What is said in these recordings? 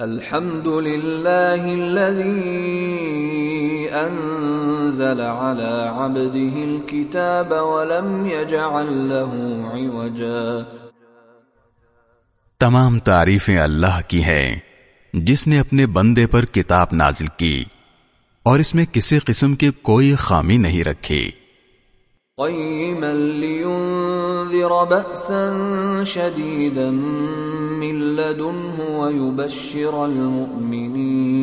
الحمد للہ الذي انزل على عبده الكتاب ولم يجعل له عوجا۔ تمام تعریفیں اللہ کی ہیں، جس نے اپنے بندے پر کتاب نازل کی، اور اس میں کسی قسم کی کوئی خامی نہیں رکھی۔ قيما لينذر بأسا شديدا من لدنه ويبشر المؤمنين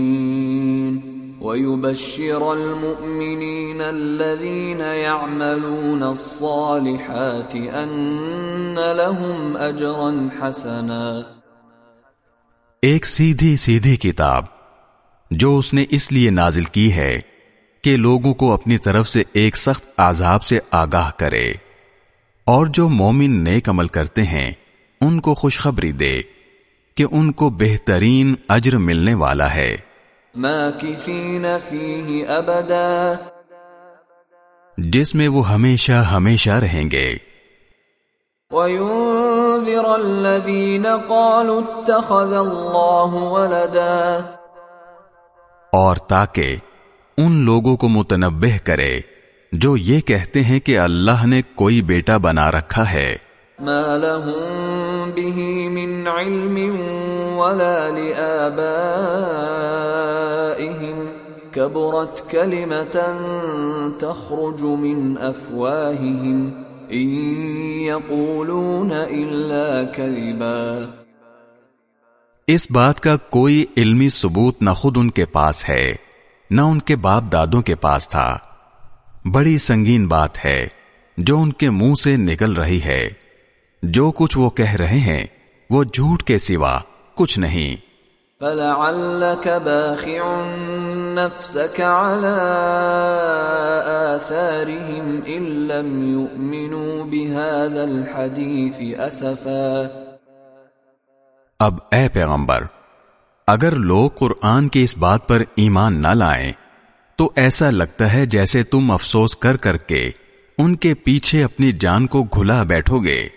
ويبشر المؤمنين الذين يعملون الصالحات أن لهم أجرا حسنا ایک سیدھی سیدھی کتاب جو اس نے اس لیے نازل کی ہے کہ لوگوں کو اپنی طرف سے ایک سخت عذاب سے آگاہ کرے۔ اور جو مومن نیک عمل کرتے ہیں ان کو خوشخبری دے کہ ان کو بہترین اجر ملنے والا ہے۔ ابدا۔ جس میں وہ ہمیشہ ہمیشہ رہیں گے۔ وَيُنذِرَ الَّذِينَ قَالُوا اتَّخَذَ اللَّهُ وَلَدًا۔ اور تاکہ ان لوگوں کو متنبہ کرے جو یہ کہتے ہیں کہ اللہ نے کوئی بیٹا بنا رکھا ہے۔ ما لهم به من علم ولا لآبائهم كبرت كلمة تخرج من أفواههم إن يقولون إلا كذبا۔ اس بات کا کوئی علمی ثبوت نہ خود ان کے پاس ہے۔ نہ ان کے باپ دادوں کے پاس تھا۔ بڑی سنگین بات ہے جو ان کے منہ سے نکل رہی ہے۔ جو کچھ وہ کہہ رہے ہیں وہ جھوٹ کے سوا کچھ نہیں۔ فَلَعَلَّكَ بَاخِعٌ نَفْسَكَ عَلَىٰ آثَارِهِمْ إِن لَّمْ يُؤْمِنُوا بِهَذَا الْحَدِيثِ أَسَفًا۔ اب اے پیغمبر اگر لوگ قرآن کی اس بات پر ایمان نہ لائیں تو ایسا لگتا ہے جیسے تم افسوس کر کر کے ان کے پیچھے اپنی جان کو گھلا بیٹھو گے۔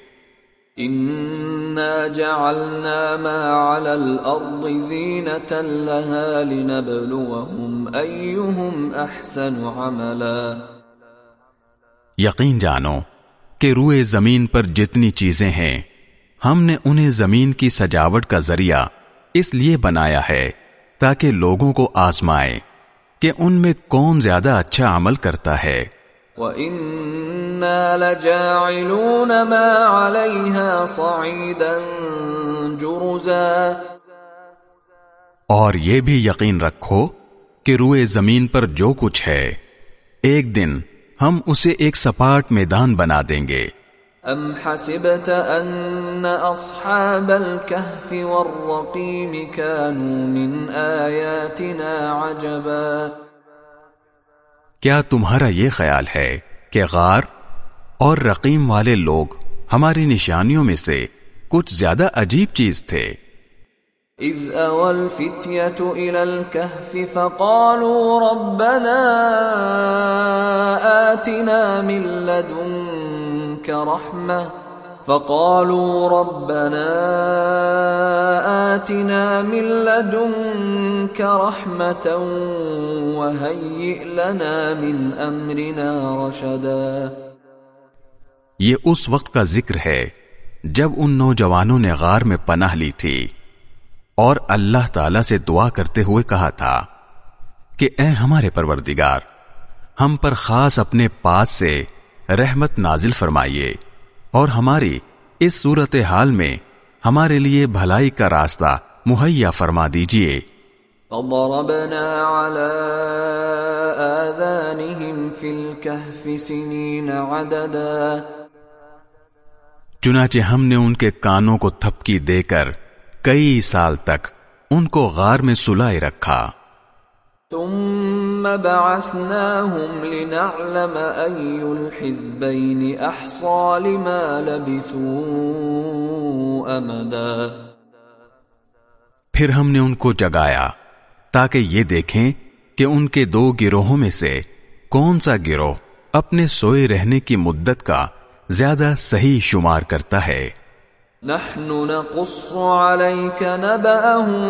یقین جانو کہ روئے زمین پر جتنی چیزیں ہیں ہم نے انہیں زمین کی سجاوٹ کا ذریعہ اس لیے بنایا ہے تاکہ لوگوں کو آزمائے کہ ان میں کون زیادہ اچھا عمل کرتا ہے۔ وَإِنَّا لَجَاعِلُونَ مَا عَلَيْهَا صَعِيدًا جُرُزًا۔ اور یہ بھی یقین رکھو کہ روئے زمین پر جو کچھ ہے ایک دن ہم اسے ایک سپاٹ میدان بنا دیں گے۔ ام حسبت ان اصحاب الكهف والرقيم كانوا من آياتنا عجبا کیا تمہارا یہ خیال ہے کہ غار اور رقیم والے لوگ ہماری نشانیوں میں سے کچھ زیادہ عجیب چیز تھے؟ اذ اول فتیت الى الكهف فقالوا ربنا آتنا من لدن رحمة فقالوا ربنا آتنا من لدنك رحمة وهيئ لنا من أمرنا رشدا یہ اس وقت کا ذکر ہے جب ان نوجوانوں نے غار میں پناہ لی تھی۔ اور اللہ تعالی سے دعا کرتے ہوئے کہا تھا کہ اے ہمارے پروردگار ہم پر خاص اپنے پاس سے رحمت نازل فرمائیے اور ہماری اس صورت حال میں ہمارے لیے بھلائی کا راستہ مہیا فرما دیجیے۔ فضربنا على آذانهم في الكهف سنين عددا۔ چنانچہ ہم نے ان کے کانوں کو تھپکی دے کر کئی سال تک ان کو غار میں سلائے رکھا۔ ثم بعثناهم لنعلم أي الحزبين أحصى لما لبثوا أمدا۔ پھر ہم نے ان کو جگایا تاکہ یہ دیکھیں کہ ان کے دو گروہوں میں سے کون سا گروہ اپنے سوئے رہنے کی مدت کا زیادہ صحیح شمار کرتا ہے۔ نحن نقص عليك نبأهم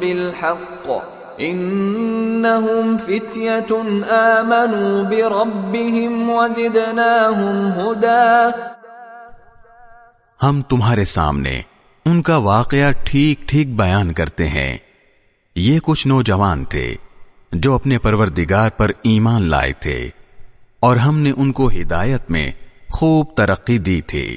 بالحق. انهم فتية آمنوا بربهم وزدناهم هدى. ہم تمہارے سامنے ان کا واقعہ ٹھیک ٹھیک بیان کرتے ہیں۔ یہ کچھ نوجوان تھے جو اپنے پروردگار پر ایمان لائے تھے اور ہم نے ان کو ہدایت میں خوب ترقی دی تھی۔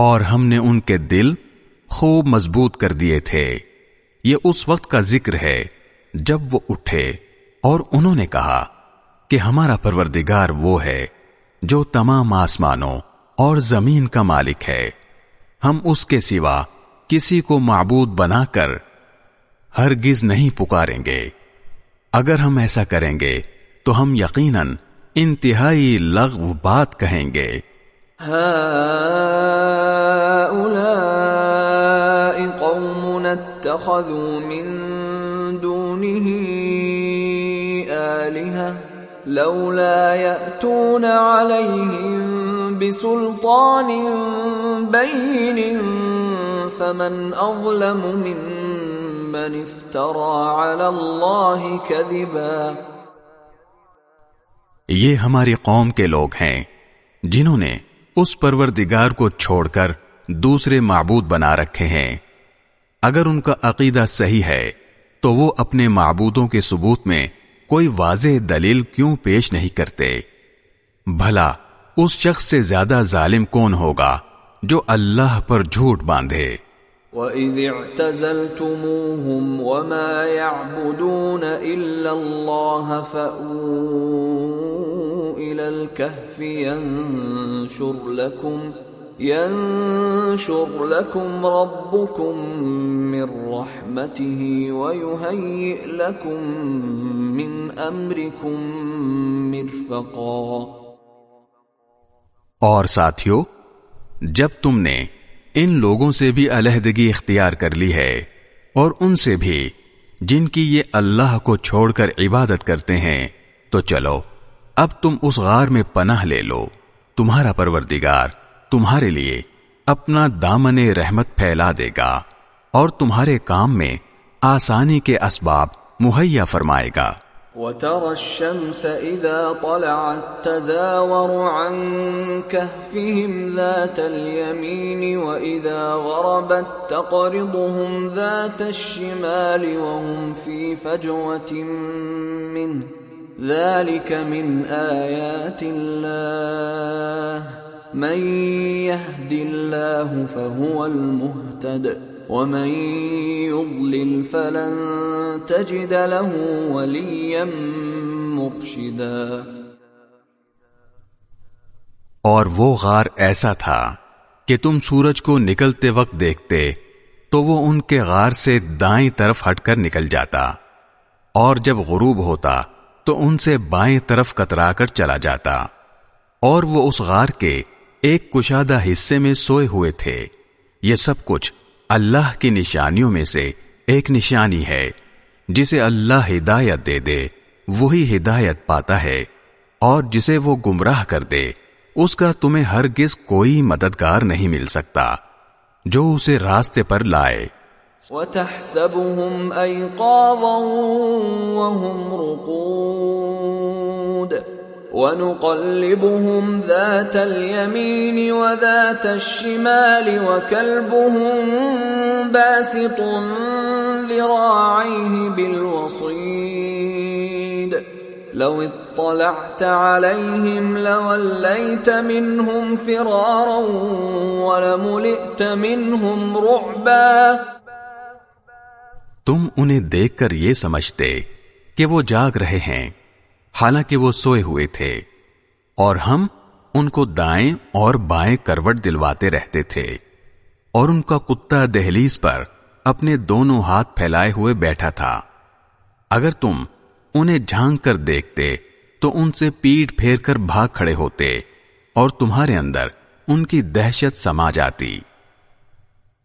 اور ہم نے ان کے دل خوب مضبوط کر دیے تھے۔ یہ اس وقت کا ذکر ہے جب وہ اٹھے اور انہوں نے کہا کہ ہمارا پروردگار وہ ہے جو تمام آسمانوں اور زمین کا مالک ہے۔ ہم اس کے سوا کسی کو معبود بنا کر ہرگز نہیں پکاریں گے۔ اگر ہم ایسا کریں گے تو ہم یقیناً انتہائی لغو بات کہیں گے۔ هؤلاء قوم اتخذوا من دونه آلهة لولا يأتون عليهم بسلطان بين فمن أظلم ممن افترى على الله كذبا یہ ہماری قوم کے لوگ ہیں جنہوں نے اس پروردگار کو چھوڑ کر دوسرے معبود بنا رکھے ہیں۔ اگر ان کا عقیدہ صحیح ہے، تو وہ اپنے معبودوں کے ثبوت میں کوئی واضح دلیل کیوں پیش نہیں کرتے؟ بھلا، اس شخص سے زیادہ ظالم کون ہوگا جو اللہ پر جھوٹ باندھے؟ وَإِذِ اعْتَزَلْتُمُوهُمْ وَمَا يَعْبُدُونَ إِلَّا اللَّهَ فَأْوُوا إِلَى الْكَهْفِ يَنشُرْ لَكُمْ ينشر لكم ربكم من رحمته ويهيئ لكم من أمركم مرفقا اور ساتھیو، جب تم نے ان لوگوں سے بھی علیحدگی اختیار کر لی ہے اور ان سے بھی جن کی یہ اللہ کو چھوڑ کر عبادت کرتے ہیں، تو چلو، اب تم اس غار میں پناہ لے لو۔ تمہارا پروردگار تمہارے لیے اپنا دامن رحمت پھیلا دے گا اور تمہارے کام میں آسانی کے اسباب مہیا فرمائے گا۔ وترى الشمس إذا طلعت تزاور عن كهفهم ذات اليمين وإذا غربت تقرضهم ذات الشمال وهم في فجوة منه. ذلك من آيات الله. من يهد الله فهو المهتد. ومن يضلل فلن تجد له وليا مرشدا اور وہ غار ایسا تھا کہ تم سورج کو نکلتے وقت دیکھتے تو وہ ان کے غار سے دائیں طرف ہٹ کر نکل جاتا اور جب غروب ہوتا تو ان سے بائیں طرف کترا کر چلا جاتا اور وہ اس غار کے ایک کشادہ حصے میں سوئے ہوئے تھے۔ یہ سب کچھ اللہ کی نشانیوں میں سے ایک نشانی ہے، جسے اللہ ہدایت دے دے، وہی ہدایت پاتا ہے، اور جسے وہ گمراہ کر دے، اس کا تمہیں ہرگز کوئی مددگار نہیں مل سکتا، جو اسے راستے پر لائے۔ وَتَحْسَبُهُمْ أَيْقَاظًا وَهُمْ رُقُودٌ۔ ونقلبهم ذات اليمين وذات الشمال وكلبهم باسط ذراعيه بالوصيد لو اطلعت عليهم لوليت منهم فرارا ولملئت منهم رعبا تم انہیں دیکھ کر یہ سمجھتے کہ وہ جاگ رہے ہیں۔ حالانکہ وہ سوئے ہوئے تھے اور ہم ان کو دائیں اور بائیں کروٹ دلواتے رہتے تھے اور ان کا کتا دہلیز پر اپنے دونوں ہاتھ پھیلائے ہوئے بیٹھا تھا۔ اگر تم انہیں جھانک کر دیکھتے تو ان سے پیٹ پھیر کر بھاگ کھڑے ہوتے اور تمہارے اندر ان کی دہشت سما جاتی۔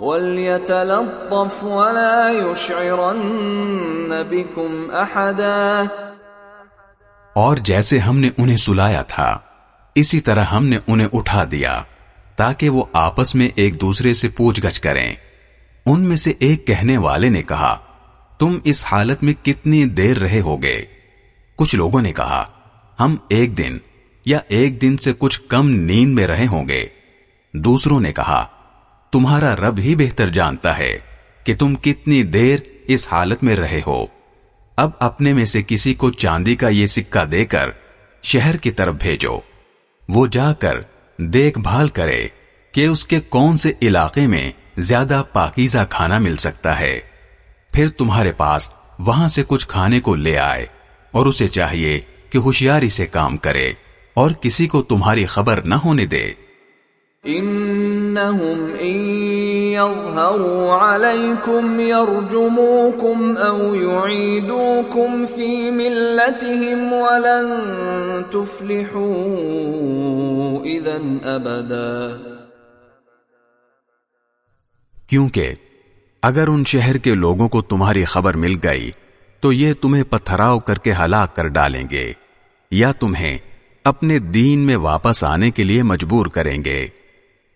وَلْيَتَلَطَّفْ وَلَا يُشْعِرَنَّ بِكُمْ أَحَدًا اور جیسے ہم نے انہیں سلایا تھا، اسی طرح ہم نے انہیں اٹھا دیا، تاکہ وہ آپس میں ایک دوسرے سے پوچھ گچھ کریں۔ ان میں سے ایک کہنے والے نے کہا، تم اس حالت میں کتنی دیر رہے ہوگے؟ کچھ لوگوں نے کہا، ہم ایک دن یا ایک دن سے کچھ کم نیند میں رہے ہوں گے۔ دوسروں نے کہا تمہارا رب ہی بہتر جانتا ہے کہ تم کتنی دیر اس حالت میں رہے ہو۔ اب اپنے میں سے کسی کو چاندی کا یہ سکہ دے کر شہر کی طرف بھیجو۔ وہ جا کر دیکھ بھال کرے کہ اس کے کون سے علاقے میں زیادہ پاکیزہ کھانا مل سکتا ہے۔ پھر تمہارے پاس وہاں سے کچھ کھانے کو لے آئے اور اسے چاہیے کہ ہوشیاری سے کام کرے اور کسی کو تمہاری خبر نہ ہونے دے۔ انہم ان يظهروا عليكم يرجموكم او يعيدوكم في ملتهم ولن تفلحوا اذا ابدا کیونکہ اگر ان شہر کے لوگوں کو تمہاری خبر مل گئی، تو یہ تمہیں پتھراؤ کر کے ہلاک کر ڈالیں گے، یا تمہیں اپنے دین میں واپس آنے کے لیے مجبور کریں گے۔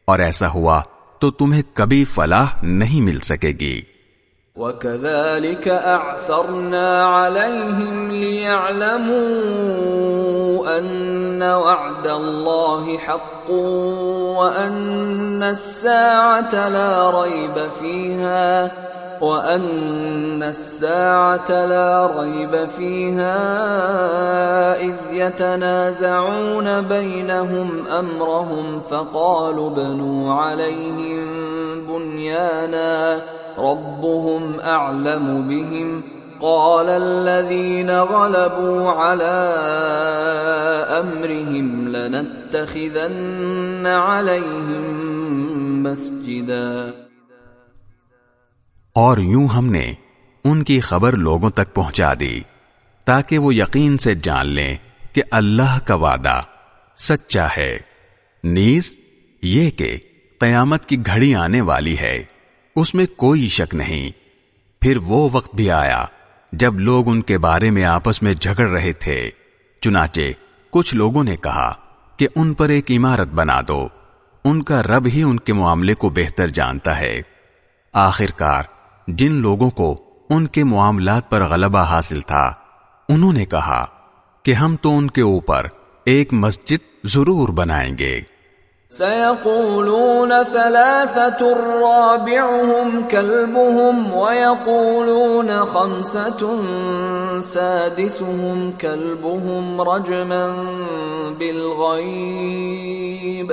اور ایسا ہوا تو تمہیں کبھی فلاح نہیں مل سکے گی۔ وَكَذَلِكَ أَعْثَرْنَا عَلَيْهِمْ لِيَعْلَمُوا أَنَّ وَعْدَ اللَّهِ حَقٌّ وَأَنَّ السَّاعَةَ لَا رَيْبَ فِيهَا وَأَنَّ السَّاعَةَ لَا رَيْبَ فِيهَا إِذْ يَتَنَازَعُونَ بَيْنَهُمْ أَمْرَهُمْ فَقَالُوا بَنُوا عَلَيْهِمْ بُنْيَانًا رَبُّهُمْ أَعْلَمُ بِهِمْ قال الذين غلبوا على أمرهم لنتخذن عليهم مسجداً اور یوں ہم نے ان کی خبر لوگوں تک پہنچا دی، تاکہ وہ یقین سے جان لیں کہ اللہ کا وعدہ سچا ہے۔ نیز، یہ کہ قیامت کی گھڑی آنے والی ہے، اس میں کوئی شک نہیں۔ پھر وہ وقت بھی آیا جب لوگ ان کے بارے میں آپس میں جھگڑ رہے تھے۔ چنانچہ، کچھ لوگوں نے کہا کہ ان پر ایک عمارت بنا دو، ان کا رب ہی ان کے معاملے کو بہتر جانتا ہے۔ آخر کار جن لوگوں کو ان کے معاملات پر غلبہ حاصل تھا، انہوں نے کہا کہ ہم تو ان کے اوپر ایک مسجد ضرور بنائیں گے۔ سيقولون ثلاثة رابعهم كلبهم ويقولون خمسة سادسهم كلبهم رجما بالغيب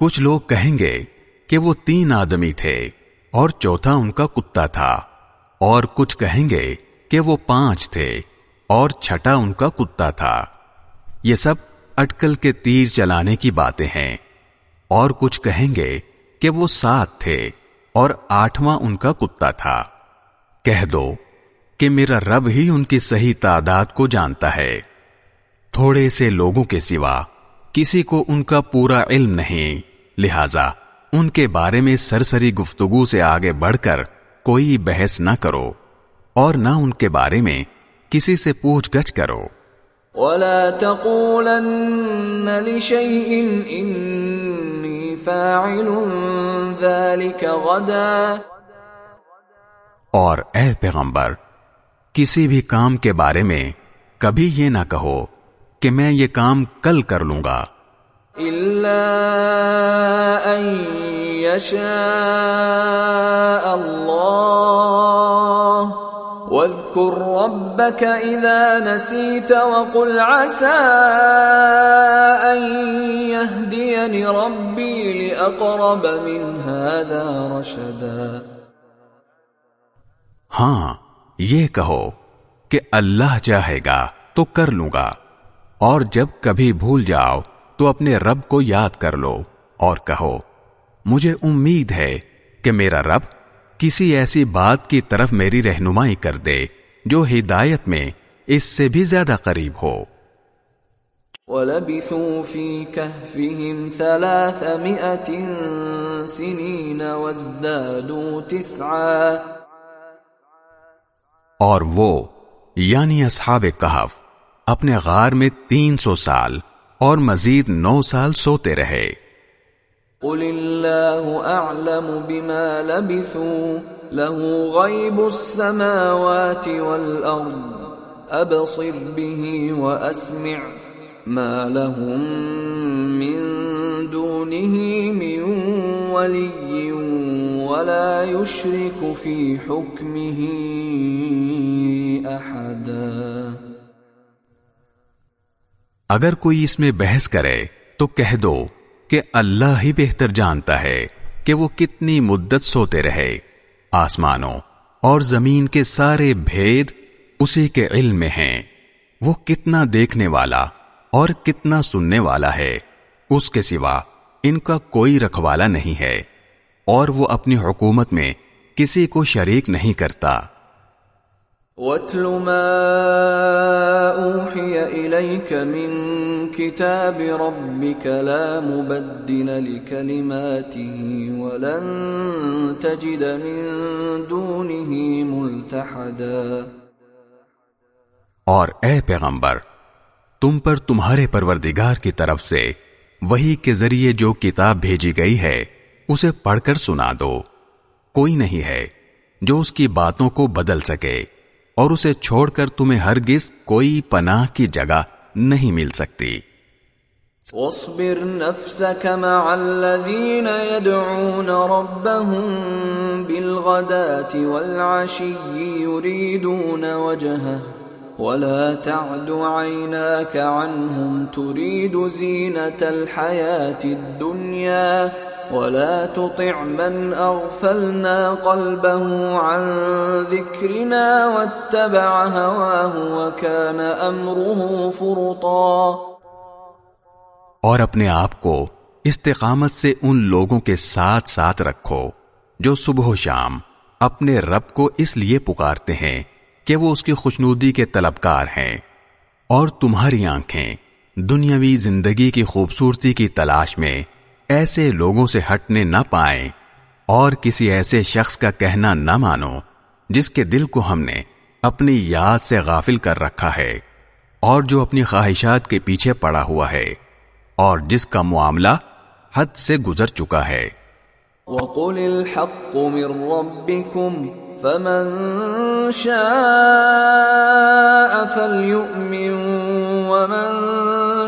کچھ لوگ کہیں گے کہ وہ تین آدمی تھے اور چوتھا ان کا کتا تھا، اور کچھ کہیں گے کہ وہ پانچ تھے اور چھٹا ان کا کتا تھا۔ یہ سب اٹکل کے تیر چلانے کی باتیں ہیں، اور کچھ کہیں گے کہ وہ سات تھے اور آٹھواں ان کا کتا تھا۔ کہہ دو کہ میرا رب ہی ان کی صحیح تعداد کو جانتا ہے۔ تھوڑے سے لوگوں کے سوا کسی کو ان کا پورا علم نہیں۔ لہذا ان کے بارے میں سرسری گفتگو سے آگے بڑھ کر کوئی بحث نہ کرو اور نہ ان کے بارے میں کسی سے پوچھ گچھ کرو۔ ولا تقولن لشيء اني فاعل ذلك غدا۔ اور اے پیغمبر کسی بھی کام کے بارے میں کبھی یہ نہ کہو کہ میں یہ کام کل کر لوں گا۔ الا ان يشاء الله واذكر ربك اذا نسيت وقل عسى ان يهديني ربي لاقرب من هذا رشدا۔ ہاں یہ کہو کہ اللہ چاہے گا تو کر لوں گا۔ اور جب کبھی بھول جاؤ تو اپنے رب کو یاد کر لو اور کہو مجھے امید ہے کہ میرا رب کسی ایسی بات کی طرف میری رہنمائی کر دے جو ہدایت میں اس سے بھی زیادہ قریب ہو۔ وَلَبِثُوا فِي كَهْفِهِمْ ثَلَاثَمِئَةٍ سِنِينَ وَازْدَادُوا تِسْعًا۔ اور وہ یعنی اصحاب کہف اپنے غار میں تین سو سال اور مزید نو سال سوتے رہے۔ قل الله اعلم بما لبثوا له غيب السماوات والارض ابصر به واسمع ما لهم من دونه من ولي ولا يشرك في حكمه احدا اگر کوئی اس میں بحث کرے تو کہہ دو کہ اللہ ہی بہتر جانتا ہے کہ وہ کتنی مدت سوتے رہے۔ آسمانوں اور زمین کے سارے بھید اسی کے علم میں ہیں۔ وہ کتنا دیکھنے والا اور کتنا سننے والا ہے۔ اس کے سوا ان کا کوئی رکھوالا نہیں ہے اور وہ اپنی حکومت میں کسی کو شریک نہیں کرتا۔ وَاتْلُ مَا أُوحِيَ إِلَيْكَ مِن كِتَابِ رَبِّكَ لَا مُبَدِّلَ لِكَلِمَاتِهِ وَلَن تَجِدَ مِن دُونِهِ مُلْتَحَدًا اور اے پیغمبر، تم پر تمہارے پروردگار کی طرف سے وہی کے ذریعے جو کتاب بھیجی گئی ہے، اسے پڑھ کر سنا دو۔ کوئی نہیں ہے جو اس کی باتوں کو بدل سکے۔ اور اسے چھوڑ کر تمہیں ہرگز کوئی پناہ کی جگہ نہیں مل سکتی۔ واصبر نفسك مع الذين يدعون ربهم بالغداة والعشي يريدون وجهه، ولا تعد عيناك عنهم تريد زينة الحياة الدنيا ولا تطع من اغفلنا قلبه عن ذكرنا واتبع هواه وكان امره فرطا. اور اپنے آپ کو استقامت سے ان لوگوں کے ساتھ ساتھ رکھو جو صبح و شام اپنے رب کو اس لیے پکارتے ہیں کہ وہ اس کی خوشنودی کے طلبکار ہیں اور تمہاری آنکھیں دنیاوی زندگی کی خوبصورتی کی تلاش میں ایسے لوگوں سے ہٹنے نہ پائیں اور کسی ایسے شخص کا کہنا نہ مانو جس کے دل کو ہم نے اپنی یاد سے غافل کر رکھا ہے اور جو اپنی خواہشات کے پیچھے پڑا ہوا ہے اور جس کا معاملہ حد سے گزر چکا ہے۔ وَقُلِ الْحَقُّ مِن رَبِّكُمْ فَمَن شَاءَ فَلْيُؤْمِن وَمَن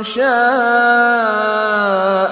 شَاءَ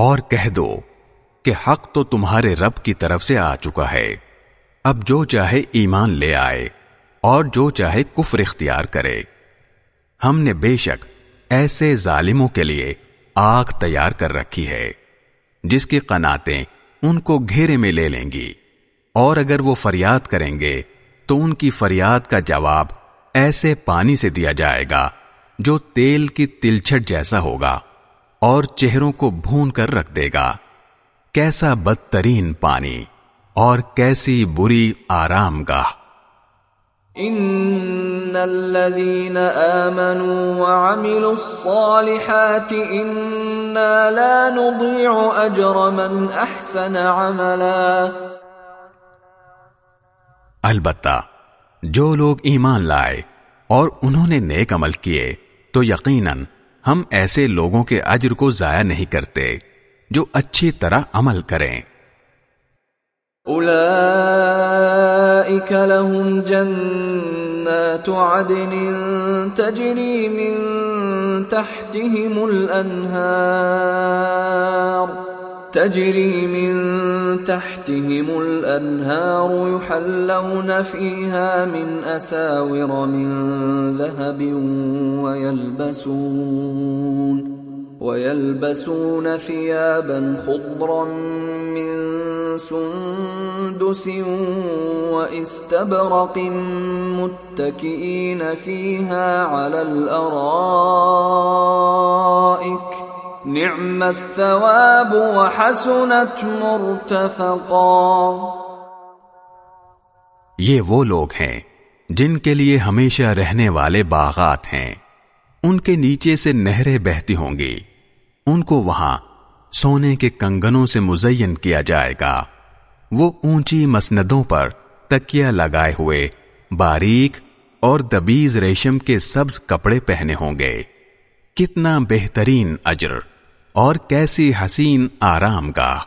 اور کہہ دو کہ حق تو تمہارے رب کی طرف سے آ چکا ہے۔ اب جو چاہے ایمان لے آئے اور جو چاہے کفر اختیار کرے۔ ہم نے بے شک ایسے ظالموں کے لیے آگ تیار کر رکھی ہے، جس کی قناتیں ان کو گھیرے میں لے لیں گی۔ اور اگر وہ فریاد کریں گے، تو ان کی فریاد کا جواب ایسے پانی سے دیا جائے گا جو تیل کی تلچھٹ جیسا ہوگا۔ اور چہروں کو بھون کر رکھ دے گا۔ کیسا بدترین پانی اور کیسی بری آرام گاہ ان الذين امنوا وعملوا الصالحات انا لا نضيع اجر من احسن عملا۔ البتہ جو لوگ ایمان لائے اور انہوں نے نیک عمل کیے تو یقیناً ہم ایسے لوگوں کے اجر کو ضائع نہیں کرتے جو اچھی طرح عمل کریں۔ اولئك لهم جنات عدن تجری من تحتهم الانہار۔ تجري من تحتهم الانهار يحلون فيها من اساور من ذهب ويلبسون ويلبسون ثيابا خضرا من سندس واستبرق متكئين فيها على الارائك نعم الثواب وحسنت مرتفقا یہ وہ لوگ ہیں جن کے لیے ہمیشہ رہنے والے باغات ہیں۔ ان کے نیچے سے نہریں بہتی ہوں گی۔ ان کو وہاں سونے کے کنگنوں سے مزین کیا جائے گا۔ وہ اونچی مسندوں پر تکیا لگائے ہوئے، باریک اور دبیز ریشم کے سبز کپڑے پہنے ہوں گے۔ کتنا بہترین اجر اور کیسی حسین آرام گاہ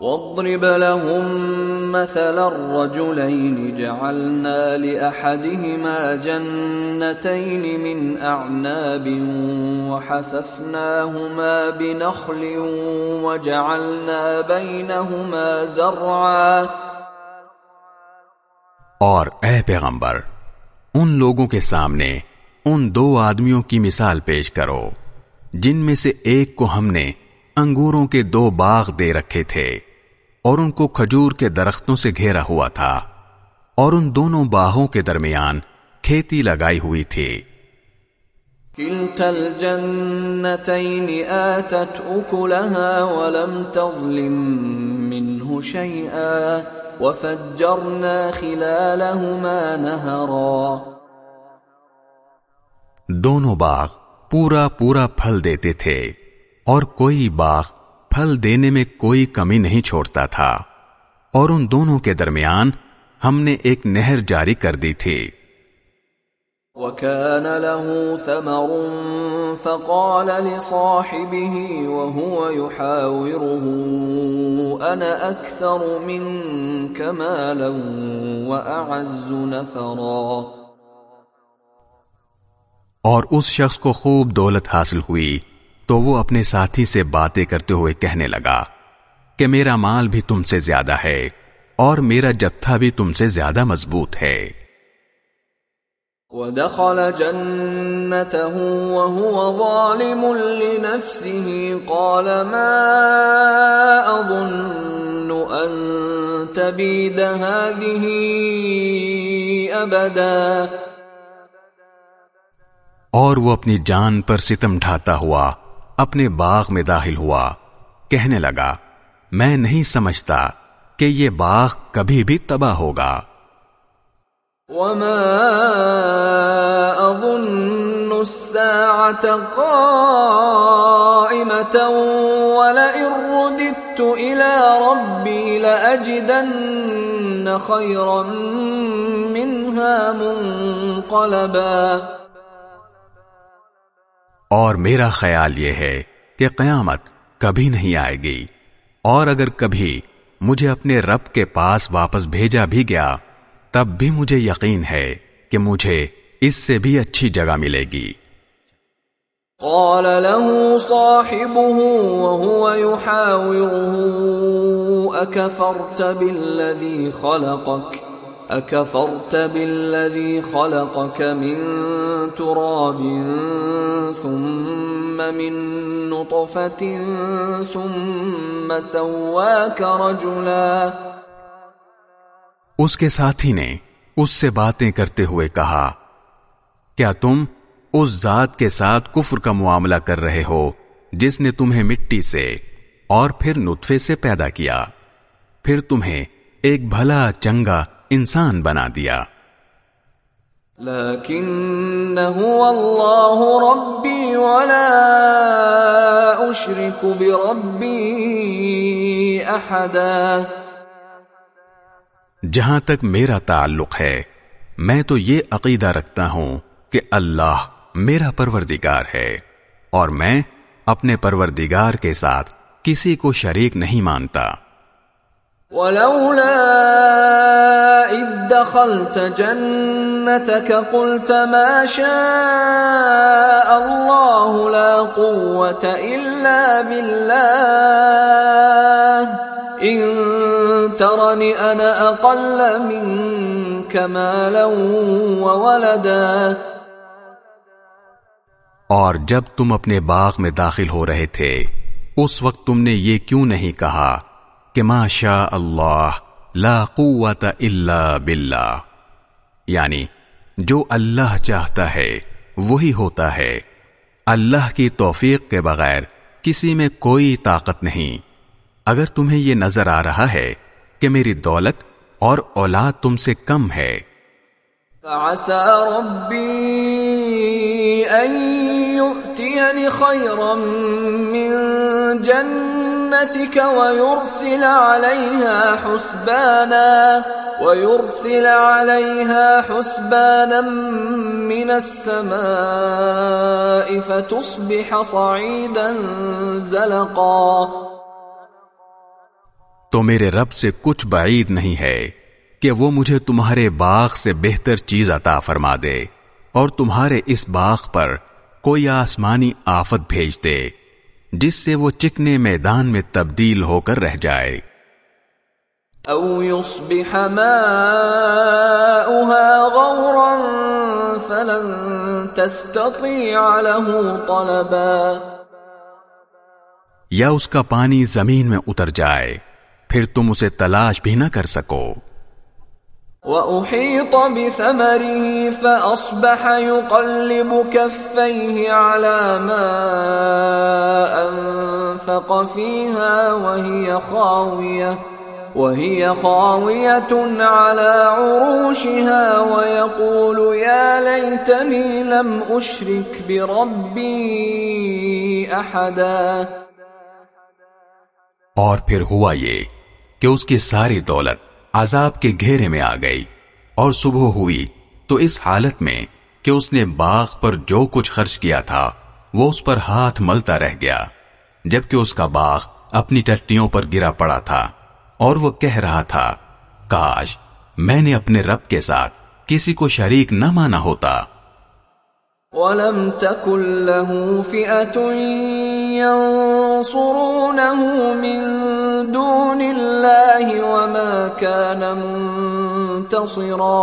واضرب لهم مثل الرجلين جعلنا لأحدهما جنتين من أعناب وحففناهما بنخل وجعلنا بينهما زرعا۔ اور اے پیغمبر ان لوگوں کے سامنے ان دو آدمیوں کی مثال پیش کرو، جن میں سے ایک کو ہم نے انگوروں کے دو باغ دے رکھے تھے، اور ان کو کھجور کے درختوں سے گھیرا ہوا تھا، اور ان دونوں باہوں کے درمیان کھیتی لگائی ہوئی تھی۔ آتت ولم تظلم منه شيئا وفجرنا خلالهما نهرا دونوں باغ پورا پورا پھل دیتے تھے اور کوئی باغ پھل دینے میں کوئی کمی نہیں چھوڑتا تھا۔ اور ان دونوں کے درمیان ہم نے ایک نہر جاری کر دی تھی۔ وكان له ثمر فقال لصاحبه وهو يحاوره انا اكثر منك مالا واعز نفرا۔ اور اس شخص کو خوب دولت حاصل ہوئی تو وہ اپنے ساتھی سے باتیں کرتے ہوئے کہنے لگا کہ میرا مال بھی تم سے زیادہ ہے اور میرا جتھا بھی تم سے زیادہ مضبوط ہے۔ ودخل جنته وهو ظالم لنفسه قال ما اظن ان تبيد هذه ابدا اور وہ اپنی جان پر ستم ڈھاتا ہوا، اپنے باغ میں داخل ہوا۔ کہنے لگا، میں نہیں سمجھتا کہ یہ باغ کبھی بھی تباہ ہوگا۔ وما اظن الساعة قائمة ولئن رددت إلى ربي لأجدن خيرا منها منقلبا۔ اور میرا خیال یہ ہے کہ قیامت کبھی نہیں آئے گی۔ اور اگر کبھی مجھے اپنے رب کے پاس واپس بھیجا بھی گیا، تب بھی مجھے یقین ہے کہ مجھے اس سے بھی اچھی جگہ ملے گی۔ قال له صاحبه وهو يحاوره، أكفرت بالذي خلقك؟ أكفرت بالذي خلقك من تراب ثم من نطفة ثم سواك رجلا اس کے ساتھی نے اس سے باتیں کرتے ہوئے کہا، کیا تم اس ذات کے ساتھ کفر کا معاملہ کر رہے ہو جس نے تمہیں مٹی سے اور پھر نطفے سے پیدا کیا؟ پھر تمہیں ایک بھلا چنگا انسان بنا دیا۔ ربی ولا اشرک بربی احدا جہاں تک میرا تعلق ہے میں تو یہ عقیدہ رکھتا ہوں کہ اللہ میرا پروردگار ہے اور میں اپنے پروردگار کے ساتھ کسی کو شریک نہیں مانتا۔ ولولا اذ دخلت جنتك قلت ما شاء الله لا قوة الا بالله. ان ترني انا اقل منك مالا وولدا. اور جب تم اپنے باغ میں داخل ہو رہے تھے، اس وقت تم نے یہ کیوں نہیں کہا؟ کہ ما شاء اللہ لا قوت الا باللہ یعنی جو اللہ چاہتا ہے وہی ہوتا ہے، اللہ کی توفیق کے بغیر کسی میں کوئی طاقت نہیں۔ اگر تمہیں یہ نظر آ رہا ہے کہ میری دولت اور اولاد تم سے کم ہے۔ فعسى ربي أن يؤتيني خيرا من جنتك ويرسل عليها حسبانا، ويرسل عليها حسبانا من السماء فتصبح صعيدا زلقا۔ تو میرے رب سے کچھ بعید نہیں ہے کہ وہ مجھے تمہارے باغ سے بہتر چیز عطا فرما دے اور تمہارے اس باغ پر کوئی آسمانی آفت بھیج دے۔ جس سے وہ چکنے میدان میں تبدیل ہو کر رہ جائے۔ او يصبح غورا فلن تستطيع له طلبا۔ یا اس کا پانی زمین میں اتر جائے پھر تم اسے تلاش بھی نہ کر سکو۔ وَأُحِيطَ بِثَمَرِهِ فَأَصْبَحَ يُقَلِّبُ كَفَّيْهِ عَلَى مَا أَنفَقَ فِيهَا وَهِيَ خَاوِيَةٌ وَهِيَ خَاوِيَةٌ عَلَى عُرُوشِهَا وَيَقُولُ يَا لَيْتَنِي لَمْ أُشْرِكْ بِرَبِّي أَحَدًا اور پھر ہوا یہ کہ اس کی ساری دولت عذاب کے گھیرے میں آ گئی اور صبح ہوئی تو اس حالت میں کہ اس نے باغ پر جو کچھ خرچ کیا تھا، وہ اس پر ہاتھ ملتا رہ گیا، جبکہ اس کا باغ اپنی ٹٹیوں پر گرا پڑا تھا اور وہ کہہ رہا تھا، کاش میں نے اپنے رب کے ساتھ کسی کو شریک نہ مانا ہوتا۔ وَلَمْ تَكُنْ لَهُ فِئَةٌ يَنصُرُونَهُ مِن دُونِ اللَّهِ وَمَا كَانَ مُنْتَصِرًا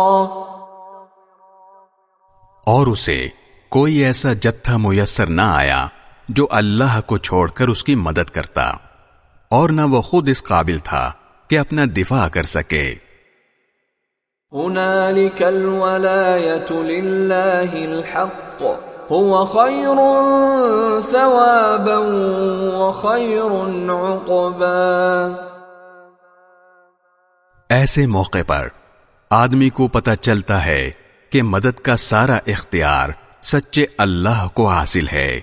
اور اسے کوئی ایسا جتھا میسر نہ آیا جو اللہ کو چھوڑ کر اس کی مدد کرتا اور نہ وہ خود اس قابل تھا کہ اپنا دفاع کر سکے۔ هنالك الولاية لله الحق. هو خير ثوابا وخير عقبا. ایسے موقع پر آدمی کو پتہ چلتا ہے کہ مدد کا سارا اختیار سچے اللہ کو حاصل ہے۔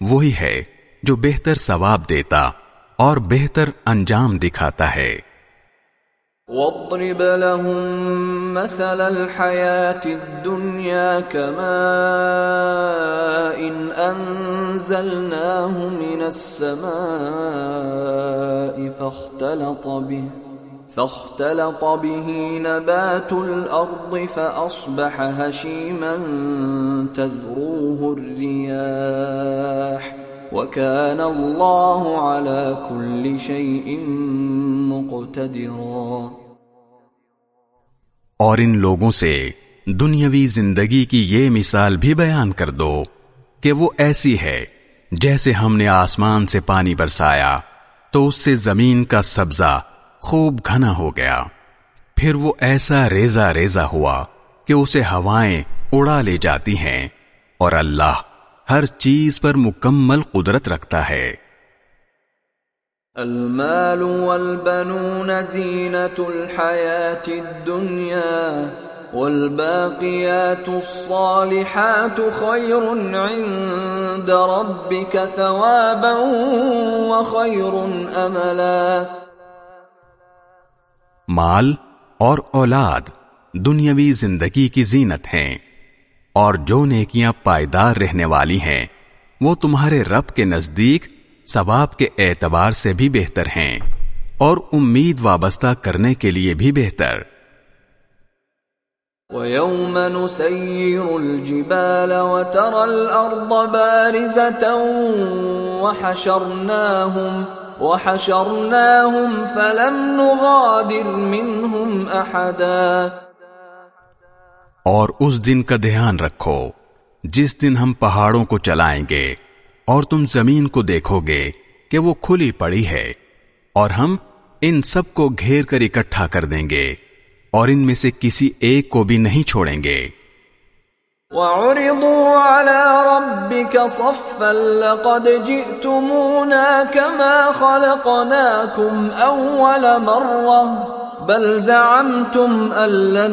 وہی ہے جو بہتر ثواب دیتا اور بہتر انجام دکھاتا ہے۔ واضرب لهم مثل الحياة الدنيا كماء إن أنزلناه من السماء فاختلط به فاختلط به نبات الأرض فأصبح هشيما تذروه الرياح وكان الله على كل شيء مقتدرا۔ اور ان لوگوں سے دنیاوی زندگی کی یہ مثال بھی بیان کر دو کہ وہ ایسی ہے جیسے ہم نے آسمان سے پانی برسایا تو اس سے زمین کا سبزہ خوب گھنا ہو گیا۔ پھر وہ ایسا ریزا ریزا ہوا کہ اسے ہوائیں اڑا لے جاتی ہیں اور اللہ ہر چیز پر مکمل قدرت رکھتا ہے۔ المال والبنون زینت الحیات الدنیا والباقیات الصالحات خیر عند ربك ثوابا وخیر املا۔ مال اور اولاد دنیاوی زندگی کی زینت ہیں۔ اور جو نیکیاں پائیدار رہنے والی ہیں، وہ تمہارے رب کے نزدیک ثواب کے اعتبار سے بھی بہتر ہیں اور امید وابستہ کرنے کے لیے بھی بہتر۔ وَيَوْمَ نُسَيِّرُ الْجِبَالَ وَتَرَى الْأَرْضَ بَارِزَةً وَحَشَرْنَاهُمْ وَحَشَرْنَاهُمْ فَلَمْ نُغَادِرْ مِنْهُمْ أَحَدًا۔ اور اس دن کا دھیان رکھو، جس دن ہم پہاڑوں کو چلائیں گے اور تم زمین کو دیکھو گے کہ وہ کھلی پڑی ہے، اور ہم ان سب کو گھیر کر اکٹھا کر دیں گے، اور ان میں سے کسی ایک کو بھی نہیں چھوڑیں گے۔ وَعُرِضُوا عَلَى رَبِّكَ صَفًّا لَقَدْ جِئْتُمُونَا كَمَا خَلَقْنَاكُمْ أَوَّلَ مَرَّةٍ بَلْ زَعَمْتُمْ أَن لَّن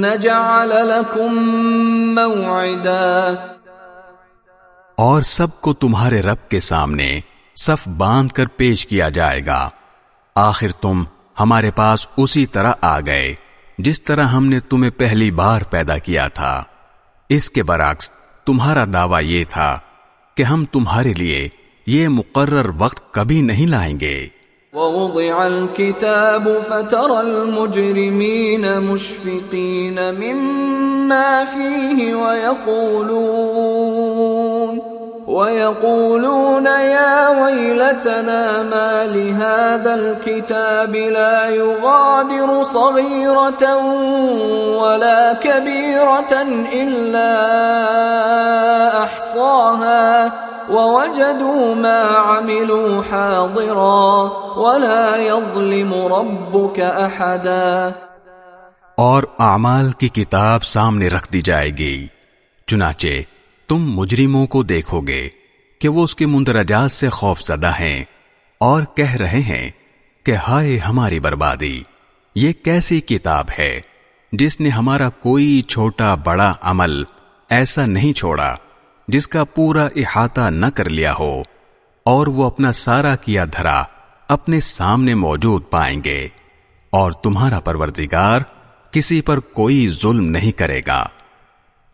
نَّجْعَلَ لَكُم مَّوْعِدًا. اور سب کو تمہارے رب کے سامنے صف باندھ کر پیش کیا جائے گا۔ آخر تم ہمارے پاس اسی طرح آ گئے جس طرح ہم نے تمہیں پہلی بار پیدا کیا تھا۔ اس کے برعکس تمہارا دعویٰ یہ تھا کہ ہم تمہارے لیے یہ مقرر وقت کبھی نہیں لائیں گے۔ ووضع الكتاب فترى المجرمين مشفقين مما فيه ويقولون ويقولون يا ويلتنا ما لهذا الكتاب لا يغادر صغيرة ولا كبيرة إلا أحصاها ووجدوا ما عملوا حاضرا ولا يظلم ربك أحدا اور اعمال کی کتاب سامنے رکھ دی جائے گی، چنانچہ تم مجرموں کو دیکھو گے کہ وہ اس کے مندرجات سے خوف زدہ ہیں اور کہہ رہے ہیں کہ ہائے ہماری بربادی، یہ کیسی کتاب ہے جس نے ہمارا کوئی چھوٹا بڑا عمل ایسا نہیں چھوڑا جس کا پورا احاطہ نہ کر لیا ہو اور وہ اپنا سارا کیا دھرا اپنے سامنے موجود پائیں گے اور تمہارا پروردگار کسی پر کوئی ظلم نہیں کرے گا۔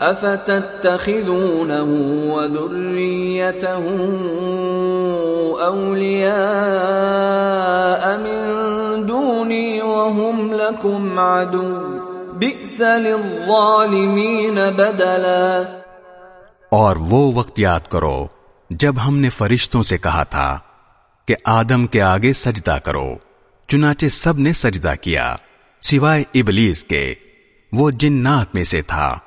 افتتخذونه وذريته اولیاء من دوني وهم لكم عدو بئس للظالمین بدلا اور وہ وقت یاد کرو جب ہم نے فرشتوں سے کہا تھا کہ آدم کے آگے سجدہ کرو، چنانچہ سب نے سجدہ کیا، سوائے ابلیس کے، وہ جنات میں سے تھا۔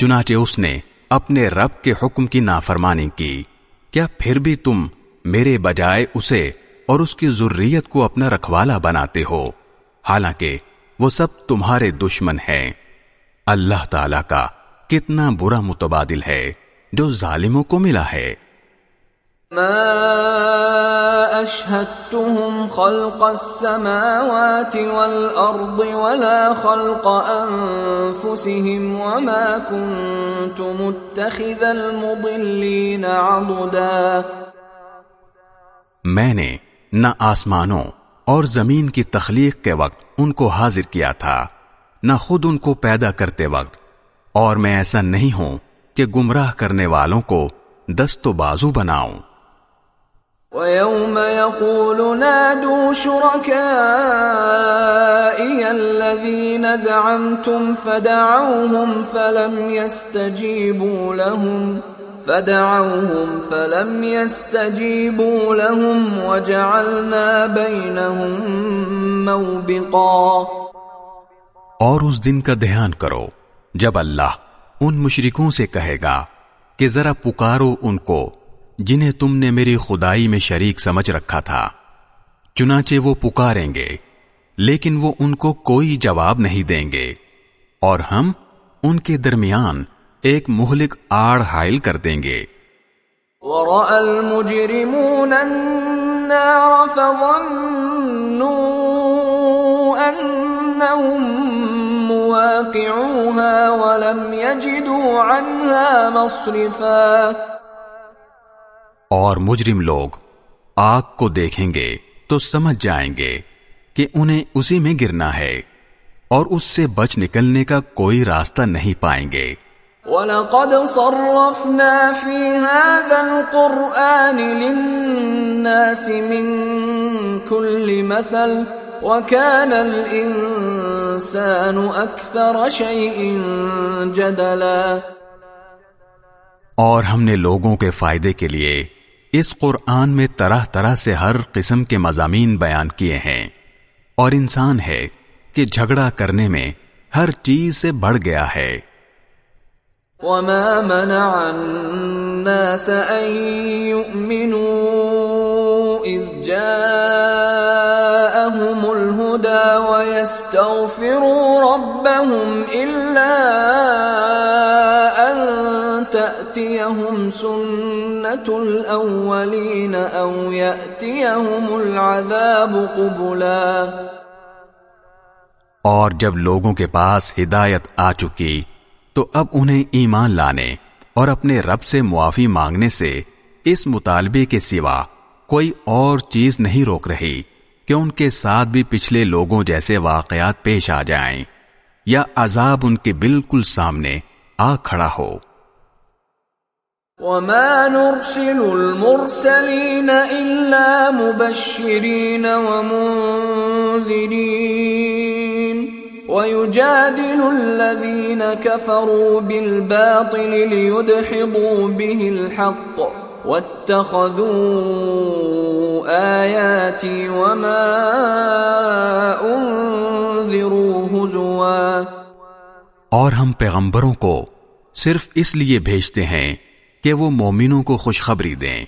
چنانچہ اس نے اپنے رب کے حکم کی نافرمانی کی۔ کیا پھر بھی تم میرے بجائے اسے اور اس کی ضروریت کو اپنا رکھوالا بناتے ہو؟ حالانکہ وہ سب تمہارے دشمن ہیں۔ اللہ تعالی کا کتنا برا متبادل ہے جو ظالموں کو ملا ہے۔ ما اشهدتهم خلق السماوات والارض ولا خلق انفسهم وما كنت متخذ المضلين عضدا میں نے نہ آسمانوں اور زمین کی تخلیق کے وقت ان کو حاضر کیا تھا، نہ خود ان کو پیدا کرتے وقت، اور میں ایسا نہیں ہوں کہ گمراہ کرنے والوں کو دست و بازو بناؤں۔ وَيَوْمَ يَقُولُ نَادُوا شُرَكَائِيَ الَّذِينَ زَعَمْتُمْ فَدَعَوْهُمْ فَلَمْ يَسْتَجِيبُوا لَهُمْ فَدَعَوْهُمْ فَلَمْ يَسْتَجِيبُوا لَهُمْ وَجَعَلْنَا بَيْنَهُمْ مَوْبِقًا اور اس دن کا دھیان کرو جب اللہ ان مشرکوں سے کہے گا کہ ذرا پکارو ان کو جنہیں تم نے میری خدائی میں شریک سمجھ رکھا تھا۔ چنانچہ وہ پکاریں گے، لیکن وہ ان کو کوئی جواب نہیں دیں گے۔ اور ہم ان کے درمیان ایک مہلک آڑ حائل کر دیں گے۔ ورأى المجرمون النار فظنوا أنهم مواقعوها ولم يجدوا عنها مصرفا۔ اور مجرم لوگ آگ کو دیکھیں گے تو سمجھ جائیں گے کہ انہیں اسی میں گرنا ہے اور اس سے بچ نکلنے کا کوئی راستہ نہیں پائیں گے۔ وَلَقَدْ صَرَّفْنَا فِي هَذَا الْقُرْآنِ لِلنَّاسِ مِن كُلِّ مَثَلٍ وَكَانَ الْإِنسَانُ أَكْثَرَ شَيْءٍ جَدَلًا۔ اور ہم نے لوگوں کے فائدے کے لیے اس قرآن میں طرح طرح سے ہر قسم کے مضامین بیان کیے ہیں۔ اور انسان ہے کہ جھگڑا کرنے میں ہر چیز سے بڑھ گیا ہے۔ وما منع الناس ان يؤمنوا اذ جاءهم الهدى ويستغفروا ربهم الا الاولين او ياتيهم العذاب قبلا. اور جب لوگوں کے پاس ہدایت آ چکی، تو اب انہیں ایمان لانے اور اپنے رب سے معافی مانگنے سے اس مطالبے کے سوا کوئی اور چیز نہیں روک رہی کہ ان کے ساتھ بھی پچھلے لوگوں جیسے واقعات پیش آ جائیں یا عذاب ان کے بالکل سامنے آ کھڑا ہو۔ وما نرسل المرسلين إلا مبشرين ومنذرين ويجادل الذين كفروا بالباطل ليدحضوا به الحق واتخذوا آياتي وما أنذروا هزوا اور ہم پیغمبروں کو صرف اس لیے بھیجتے ہیں کہ وہ مومنوں کو خوشخبری دیں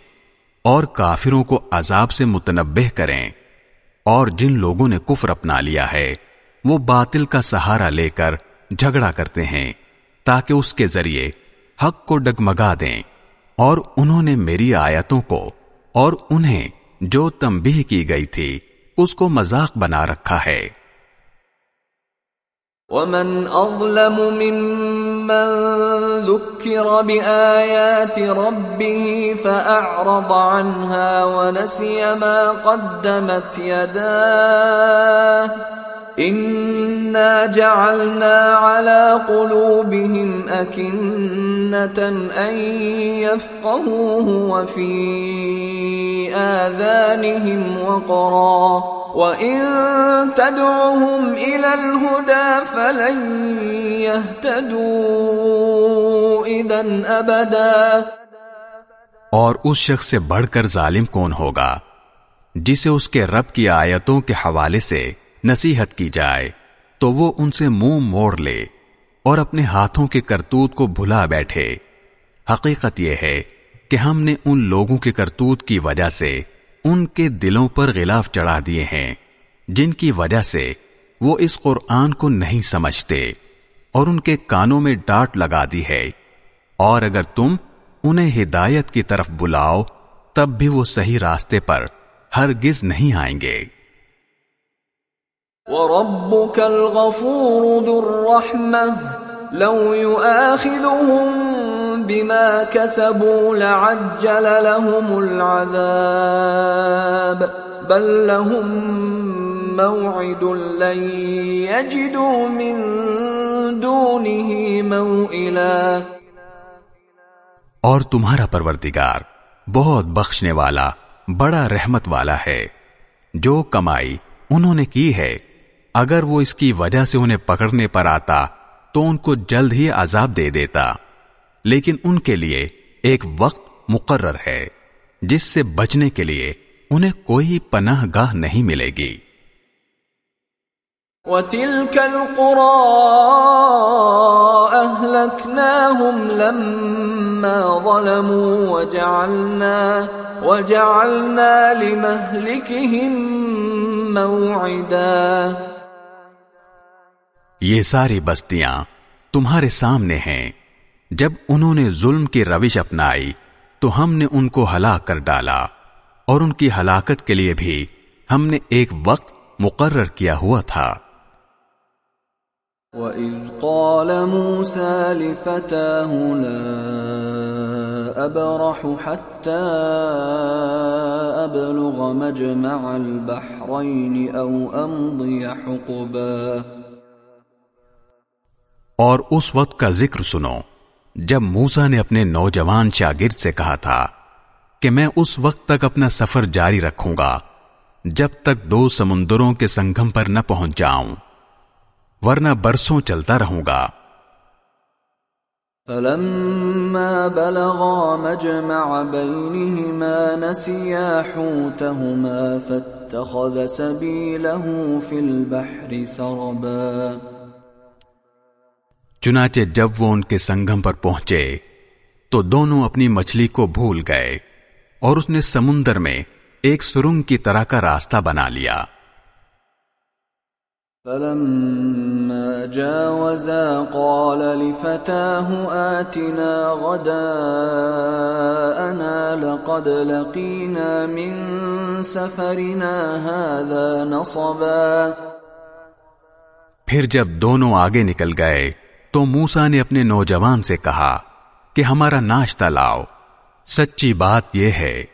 اور کافروں کو عذاب سے متنبع کریں اور جن لوگوں نے کفر اپنا لیا ہے، وہ باطل کا سہارا لے کر جھگڑا کرتے ہیں، تاکہ اس کے ذریعے حق کو ڈگمگا دیں اور انہوں نے میری آیتوں کو اور انہیں جو تمبی کی گئی تھی، اس کو مذاق بنا رکھا ہے۔ ومن اظلم ممن من ذكر بآيات ربه فأعرض عنها ونسي ما قدمت يداه انا جعلنا على قلوبهم اكنة ان يفقهوه وفي اذانهم وقرا وان تدعهم الى الهدى فلن يهتدوا اذا ابدا اور اس شخص سے بڑھ کر ظالم کون ہوگا جسے اس کے رب کی آیتوں کے حوالے سے نصیحت کی جائے تو وہ ان سے منہ موڑ لے اور اپنے ہاتھوں کے کرتوت کو بھلا بیٹھے۔ حقیقت یہ ہے کہ ہم نے ان لوگوں کے کرتوت کی وجہ سے ان کے دلوں پر غلاف چڑھا دیے ہیں، جن کی وجہ سے وہ اس قرآن کو نہیں سمجھتے اور ان کے کانوں میں ڈانٹ لگا دی ہے۔ اور اگر تم انہیں ہدایت کی طرف بلاؤ، تب بھی وہ صحیح راستے پر ہرگز نہیں آئیں گے۔ وَرَبُّكَ الْغَفُورُ ذُو الرَّحْمَةِ. لَوْ يُؤَاخِذُهُم بِمَا كَسَبُوا لَعَجَّلَ لَهُمُ الْعَذَابَ. بَل لَّهُم مَّوْعِدٌ لَّن يَجِدُوا مِن دُونِهِ مَوْئِلًا. اور تمہارا پروردگار بہت بخشنے والا، بڑا رحمت والا ہے، جو کمائی انہوں نے کی ہے۔ اگر وہ اس کی وجہ سے انہیں پکڑنے پر آتا تو ان کو جلد ہی عذاب دے دیتا۔ لیکن ان کے لیے ایک وقت مقرر ہے جس سے بچنے کے لیے انہیں کوئی پناہ گاہ نہیں ملے گی۔ وَتِلْكَ الْقُرَىٰ أَهْلَكْنَاهُمْ لَمَّا ظَلَمُوا وَجَعَلْنَا, وَجَعَلْنَا لِمَهْلِكِهِمْ مَوْعِدًا۔ یہ ساری بستیاں تمہارے سامنے ہیں۔ جب انہوں نے ظلم کی روش اپنائی، تو ہم نے ان کو ہلاک کر ڈالا۔ اور ان کی ہلاکت کے لیے بھی ہم نے ایک وقت مقرر کیا ہوا تھا۔ وَإِذْ قَالَ مُوسَى لِفَتَاهُ لَا أَبْرَحُ حَتَّى أَبْلُغَ مَجْمَعَ الْبَحْرَيْنِ أَوْ أَمْضِيَ حُقُبًا اور اس وقت کا ذکر سنو، جب موسا نے اپنے نوجوان شاگرد سے کہا تھا کہ میں اس وقت تک اپنا سفر جاری رکھوں گا، جب تک دو سمندروں کے سنگم پر نہ پہنچ جاؤں، ورنہ برسوں چلتا رہوں گا۔ فلما بلغا مجمع بينهما نسيا حوتهما فاتخذ سبيله في البحر سربا۔ چنانچہ جب وہ ان کے سنگم پر پہنچے تو دونوں اپنی مچھلی کو بھول گئے اور اس نے سمندر میں ایک سرنگ کی طرح کا راستہ بنا لیا۔ فلما جاوزا قال لفتاه آتنا غداءنا لقد لقينا من سفرنا هذا نصبا۔ پھر جب دونوں آگے نکل گئے تو موسا نے اپنے نوجوان سے کہا کہ ہمارا ناشتہ لاؤ۔ سچی بات یہ ہے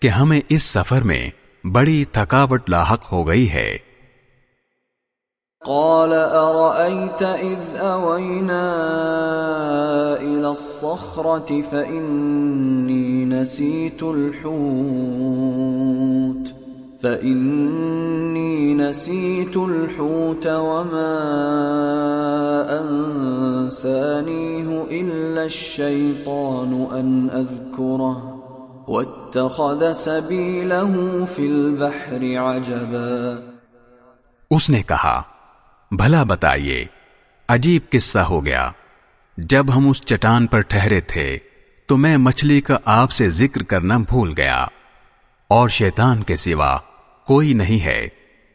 کہ ہمیں اس سفر میں بڑی تھکاوٹ لاحق ہو گئی ہے۔ قال أرأيت إذ أوينا إلى الصخرة فإني نسيت الحوت۔ فإني نسيت الحوت وما أنسانيه إلا الشيطان أن أذكره واتخذ سبيله في البحر عجبا اس نے کہا، بھلا بتائیے، عجیب قصہ ہو گیا۔ جب ہم اس چٹان پر ٹھہرے تھے، تو میں مچھلی کا آپ سے ذکر کرنا بھول گیا اور شیطان کے سوا کوئی نہیں ہے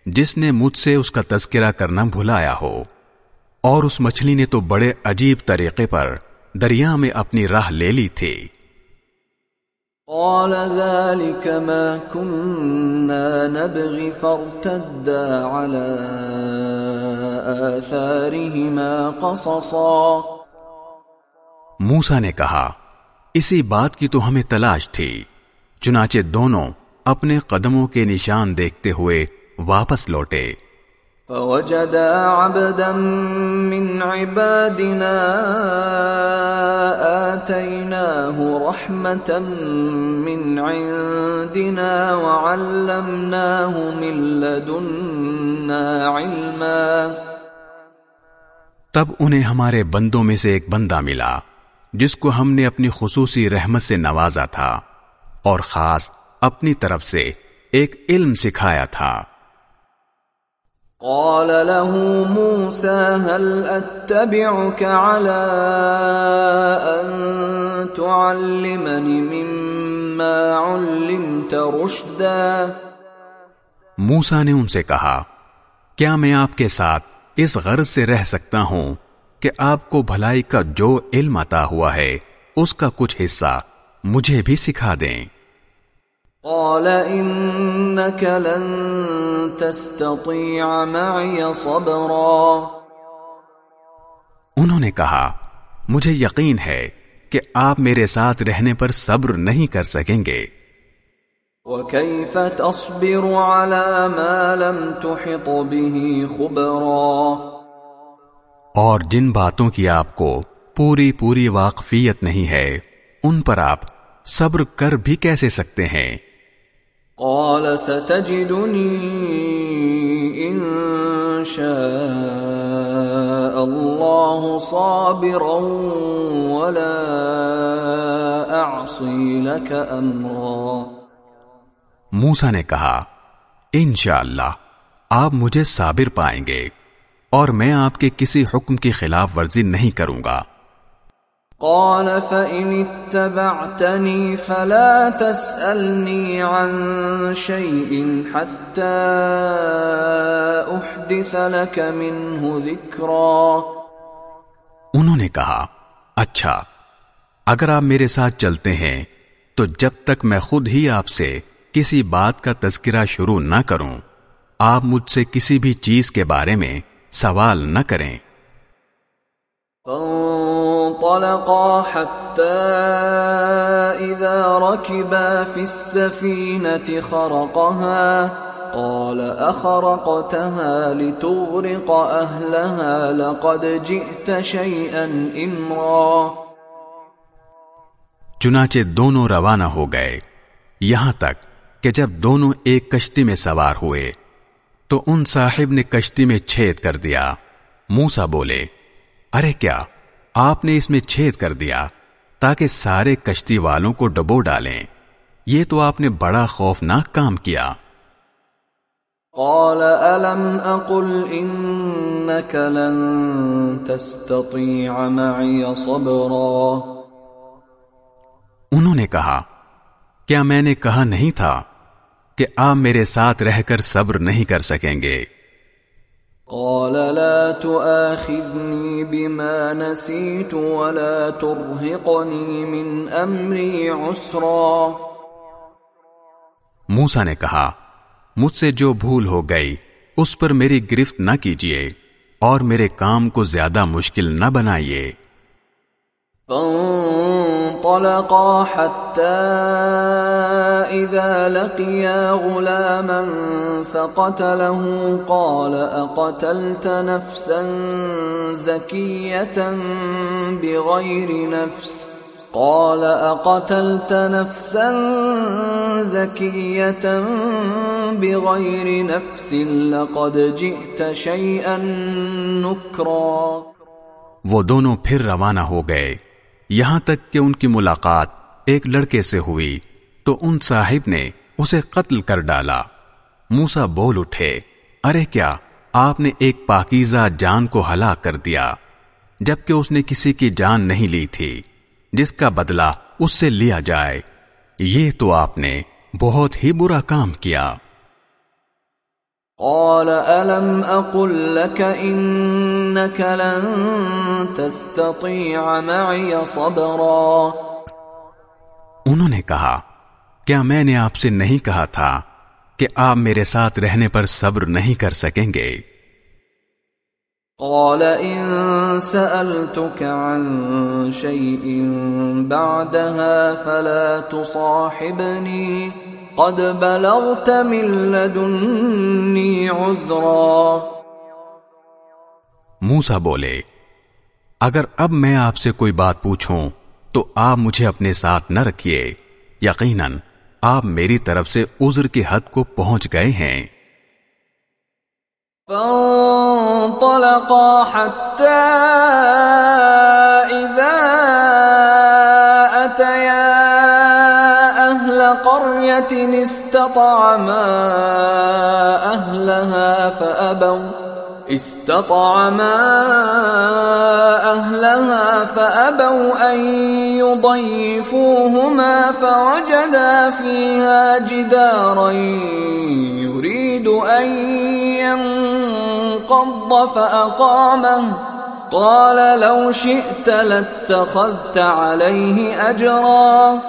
جس نے مجھ سے اس کا تذکرہ کرنا بھلایا ہو۔ اور اس مچھلی نے تو بڑے عجیب طریقے پر دریا میں اپنی راہ لے لی تھی۔ قال ذلك ما كنا نبغي فارتدا على آثارهما قصصا۔ موسا نے کہا اسی بات کی تو ہمیں تلاش تھی چنانچہ دونوں اپنے قدموں کے نشان دیکھتے ہوئے واپس لوٹے۔ فوجدا عبدا من عبادنا آتيناه رحمة من عندنا وعلمناه من لدنا علما۔ تب انہیں ہمارے بندوں میں سے ایک بندہ ملا جس کو ہم نے اپنی خصوصی رحمت سے نوازا تھا اور خاص اپنی طرف سے ایک علم سکھایا تھا۔ قال له موسى هل اتبعك على ان تعلمني مما علمت رشدا؟ موسا نے ان سے کہا کیا میں آپ کے ساتھ اس غرض سے رہ سکتا ہوں کہ آپ کو بھلائی کا جو علم عطا ہوا ہے اس کا کچھ حصہ مجھے بھی سکھا دیں؟ قال انك لن تستطيع معي صبرا انہوں نے کہا مجھے یقین ہے کہ آپ میرے ساتھ رہنے پر صبر نہیں کر سکیں گے۔ وكيف تصبر على ما لم تحط به خبرا اور جن باتوں کی آپ کو پوری پوری واقفیت نہیں ہے ان پر آپ صبر کر بھی کیسے سکتے ہیں؟ قال ستجدني ان شاء الله صابرا ولا اعصي لك امرا موسا نے کہا، انشاءاللہ، آپ مجھے صابر پائیں گے اور میں آپ کے کسی حکم کی خلاف ورزی نہیں کروں گا۔ قال فإن اتبعتني فلا تسألني عن شيء حتى أحدث لك منه ذكرا۔ انہوں نے کہا اچھا اگر آپ میرے ساتھ چلتے ہیں تو جب تک میں خود ہی آپ سے کسی بات کا تذکرہ شروع نہ کروں آپ مجھ سے کسی بھی چیز کے بارے میں سوال نہ کریں۔ فانطلقا حتى إذا ركبا في السفينة خرقها، قال أخرقتها لتغرق أهلها، لقد جئت شيئا إمرا. چنانچہ دونوں روانہ ہو گئے۔ یہاں تک کہ جب دونوں ایک کشتی میں سوار ہوئے، تو ان صاحب نے کشتی میں چھید کر دیا۔ موسا بولے، ارے کیا؟ آپ نے اس میں چھید کر دیا تاکہ سارے کشتی والوں کو ڈبو ڈالیں۔ یہ تو آپ نے بڑا خوفناک کام کیا۔ قال ألم أقل إنك لن تستطيع معي صبرا؟ انہوں نے کہا کیا میں نے کہا نہیں تھا کہ آپ میرے ساتھ رہ کر صبر نہیں کر سکیں گے؟ قال لا تؤاخذني بما نسيت ولا ترهقني من امري عسرا موسا نے کہا، مجھ سے جو بھول ہو گئی، اس پر میری گرفت نہ کیجیے اور میرے کام کو زیادہ مشکل نہ بنائیے۔ فانطلقا حتى إذا لقيا غلاما فقتله قال أقتلت نفسا زكية بغير نفس؟ قال أقتلت نفسا زكية بغير نفس، لقد جئت شيئا نكرا. وہ دونوں پھر روانہ ہو گئے۔ یہاں تک کہ ان کی ملاقات ایک لڑکے سے ہوئی، تو ان صاحب نے اسے قتل کر ڈالا۔ موسا بول اٹھے، ارے کیا آپ نے ایک پاکیزہ جان کو ہلاک کر دیا؟ جبکہ اس نے کسی کی جان نہیں لی تھی، جس کا بدلہ اس سے لیا جائے۔ یہ تو آپ نے بہت ہی برا کام کیا۔ قال ألم أقل لك إنك لن تستطيع معي صبرا؟ انہوں نے کہا کیا میں نے آپ سے نہیں کہا تھا کہ آپ میرے ساتھ رہنے پر صبر نہیں کر سکیں گے؟ قال إن سألتك عن شيء بعدها فلا تصاحبني. قد بلغت من لدنی عذرا۔ موسا بولے اگر اب میں آپ سے کوئی بات پوچھوں تو آپ مجھے اپنے ساتھ نہ رکھیے۔ یقیناً آپ میری طرف سے عذر کی حد کو پہنچ گئے ہیں۔ فانطلقا حتى إذا قرية استطعما أهلها فأبوا استطعما أهلها فأبوا أن يضيفوهما فوجدا فيها جدارا يريد أن ينقض فأقامه قال لو شئت لاتخذت عليه اجرا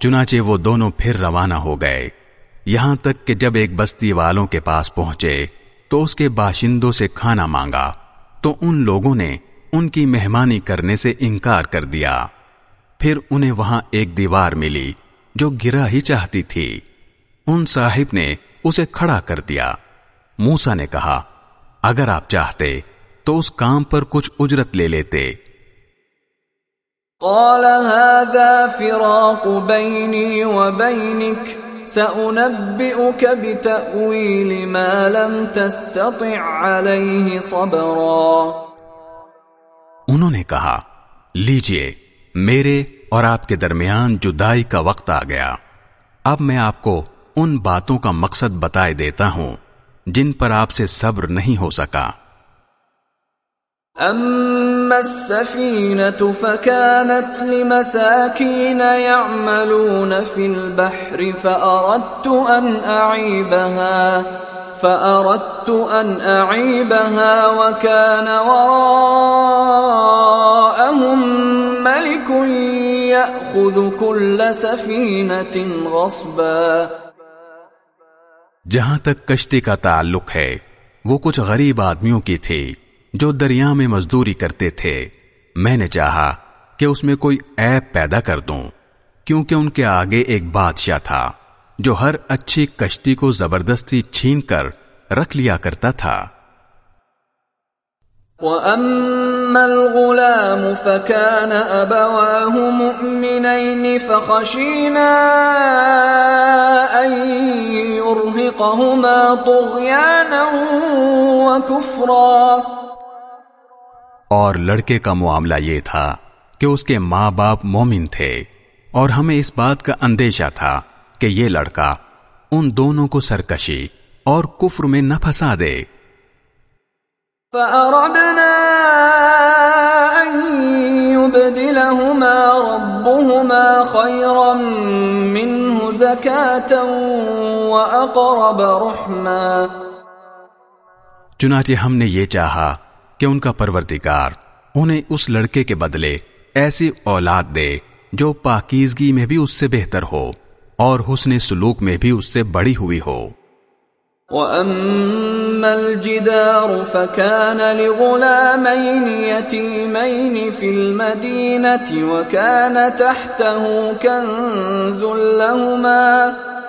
چنانچہ وہ دونوں پھر روانہ ہو گئے۔ یہاں تک کہ جب ایک بستی والوں کے پاس پہنچے، تو اس کے باشندوں سے کھانا مانگا۔ تو ان لوگوں نے ان کی مہمانی کرنے سے انکار کر دیا۔ پھر انہیں وہاں ایک دیوار ملی، جو گرا ہی چاہتی تھی۔ ان صاحب نے اسے کھڑا کر دیا۔ موسا نے کہا، اگر آپ چاہتے، تو اس کام پر کچھ اجرت لے لیتے۔ قال هذا فراق بيني وبينك سأنبئك بتأويل ما لم تستطع عليه صبرا. انہوں نے کہا لیجیے میرے اور آپ کے درمیان جدائی کا وقت آ گیا۔ اب میں آپ کو ان باتوں کا مقصد بتائے دیتا ہوں جن پر آپ سے صبر نہیں ہو سکا۔ اما السفينة فكانت لمساكين يعملون في البحر فأردت أن أعيبها فأردت أن أعيبها وكان وراءهم ملك يأخذ كل سفينة غصبا جہاں تک کشتی کا تعلق ہے، وہ کچھ غریب آدمیوں کی تھی۔ جو دریا میں مزدوری کرتے تھے۔ میں نے چاہا کہ اس میں کوئی ایپ پیدا کر دوں، کیونکہ ان کے آگے ایک بادشاہ تھا، جو ہر اچھی کشتی کو زبردستی چھین کر رکھ لیا کرتا تھا۔ وَأَمَّا الْغُلَامُ فَكَانَ أَبَوَاهُ مُؤْمِنَيْنِ فَخَشِينَا أَن يُرْهِقَهُمَا طُغْيَانًا وَكُفْرًا۔ اور لڑکے کا معاملہ یہ تھا کہ اس کے ماں باپ مومن تھے اور ہمیں اس بات کا اندیشہ تھا کہ یہ لڑکا ان دونوں کو سرکشی اور کفر میں نہ پھنسا دے۔ فَأَرَدْنَا أَن يُبْدِلَهُمَا رَبُّهُمَا خَيْرًا مِّنْهُ زَكَاةً وَأَقْرَبَ رُحْمًا۔ چنانچہ ہم نے یہ چاہا کہ ان کا پروردگار انہیں اس لڑکے کے بدلے ایسی اولاد دے جو پاکیزگی میں بھی اس سے بہتر ہو اور حسن سلوک میں بھی اس سے بڑی ہوئی ہو۔ وَأَمَّا الْجِدَارُ فَكَانَ لِغُلَامَيْنِ يَتِيمَيْنِ فِي الْمَدِينَةِ وَكَانَ تَحْتَهُ كَنْزٌ لَهُمَا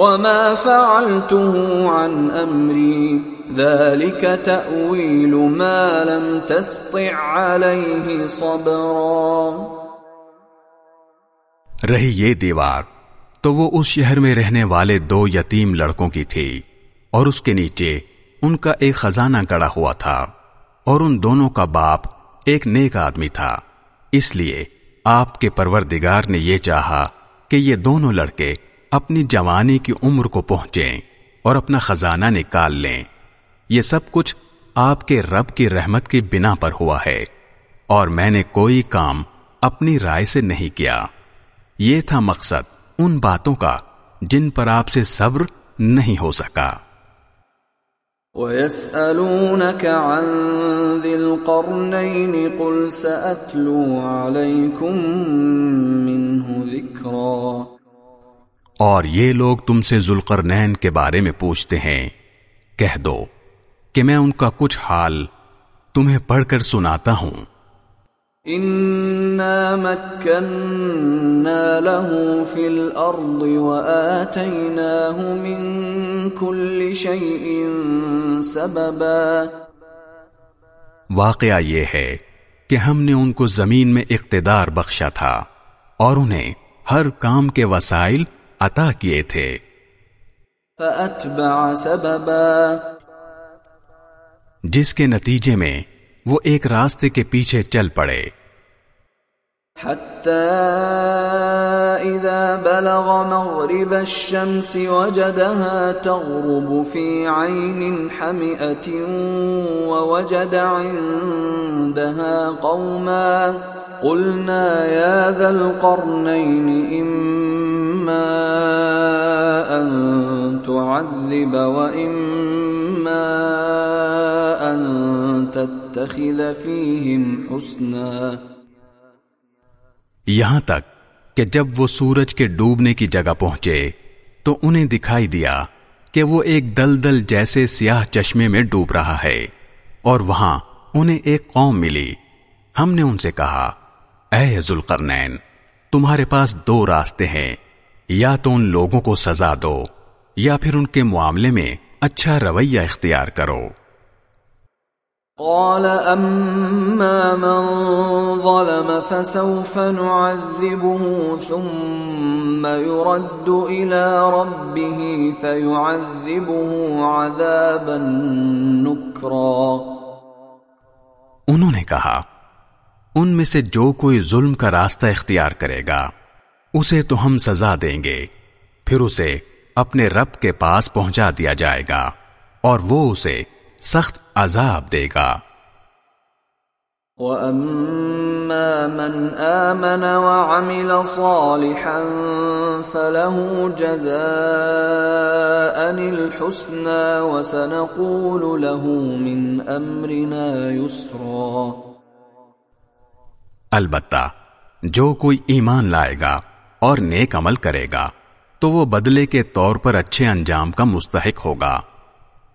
وما فعلته عن امری ذلك تأويل ما لم تستع عليه صبرا۔ رہی یہ دیوار تو وہ اس شہر میں رہنے والے دو یتیم لڑکوں کی تھی، اور اس کے نیچے ان کا ایک خزانہ گڑا ہوا تھا، اور ان دونوں کا باپ ایک نیک آدمی تھا۔ اس لیے آپ کے پروردگار نے یہ چاہا کہ یہ دونوں لڑکے اپنی جوانی کی عمر کو پہنچیں اور اپنا خزانہ نکال لیں۔ یہ سب کچھ آپ کے رب کی رحمت کی بنا پر ہوا ہے اور میں نے کوئی کام اپنی رائے سے نہیں کیا۔ یہ تھا مقصد ان باتوں کا جن پر آپ سے صبر نہیں ہو سکا۔ وَيَسْأَلُونَكَ عَن ذِي الْقَرْنَيْنِ قُلْ سَأَتْلُو عَلَيْكُمْ مِنْهُ ذِكْرًا۔ اور یہ لوگ تم سے ذوالقرنین کے بارے میں پوچھتے ہیں۔ کہہ دو کہ میں ان کا کچھ حال تمہیں پڑھ کر سناتا ہوں۔ له في الارض واتيناه من كل شيء سببا۔ واقعہ یہ ہے کہ ہم نے ان کو زمین میں اقتدار بخشا تھا اور انہیں ہر کام کے وسائل عطا کیے تھے۔ فأتبع سببا۔ جس کے نتیجے میں وہ ایک راستے کے پیچھے چل پڑے۔ حتى إذا بلغ مغرب الشمس وجدها تغرب في عين حمئة ووجد عندها قوما۔ قلنا يا ذا القرنين إما أن تعذب وإما أن تتخذ فيهم حسناً یہاں تک کہ جب وہ سورج کے ڈوبنے کی جگہ پہنچے تو انہیں دکھائی دیا کہ وہ ایک دل دل جیسے سیاہ چشمے میں ڈوب رہا ہے اور وہاں انہیں ایک قوم ملی۔ ہم نے ان سے کہا، اے ذوالقرنین، تمہارے پاس دو راستے ہیں۔ یا تو ان لوگوں کو سزا دو یا پھر ان کے معاملے میں اچھا رویہ اختیار کرو۔ قال اما من ظلم فسوف نعذبه ثم يرد الى ربه فيعذبه عذابا نكرا۔ انہوں نے کہا ان میں سے جو کوئی ظلم کا راستہ اختیار کرے گا اسے تو ہم سزا دیں گے پھر اسے اپنے رب کے پاس پہنچا دیا جائے گا اور وہ اسے سخت عذاب دے گا۔ وَأَمَّا مَنْ آمَنَ وَعَمِلَ صَالِحًا فَلَهُ جَزَاءً الْحُسْنَى وَسَنَقُولُ لَهُ مِنْ أَمْرِنَا يُسْرًا۔ البتہ جو کوئی ایمان لائے گا اور نیک عمل کرے گا تو وہ بدلے کے طور پر اچھے انجام کا مستحق ہوگا۔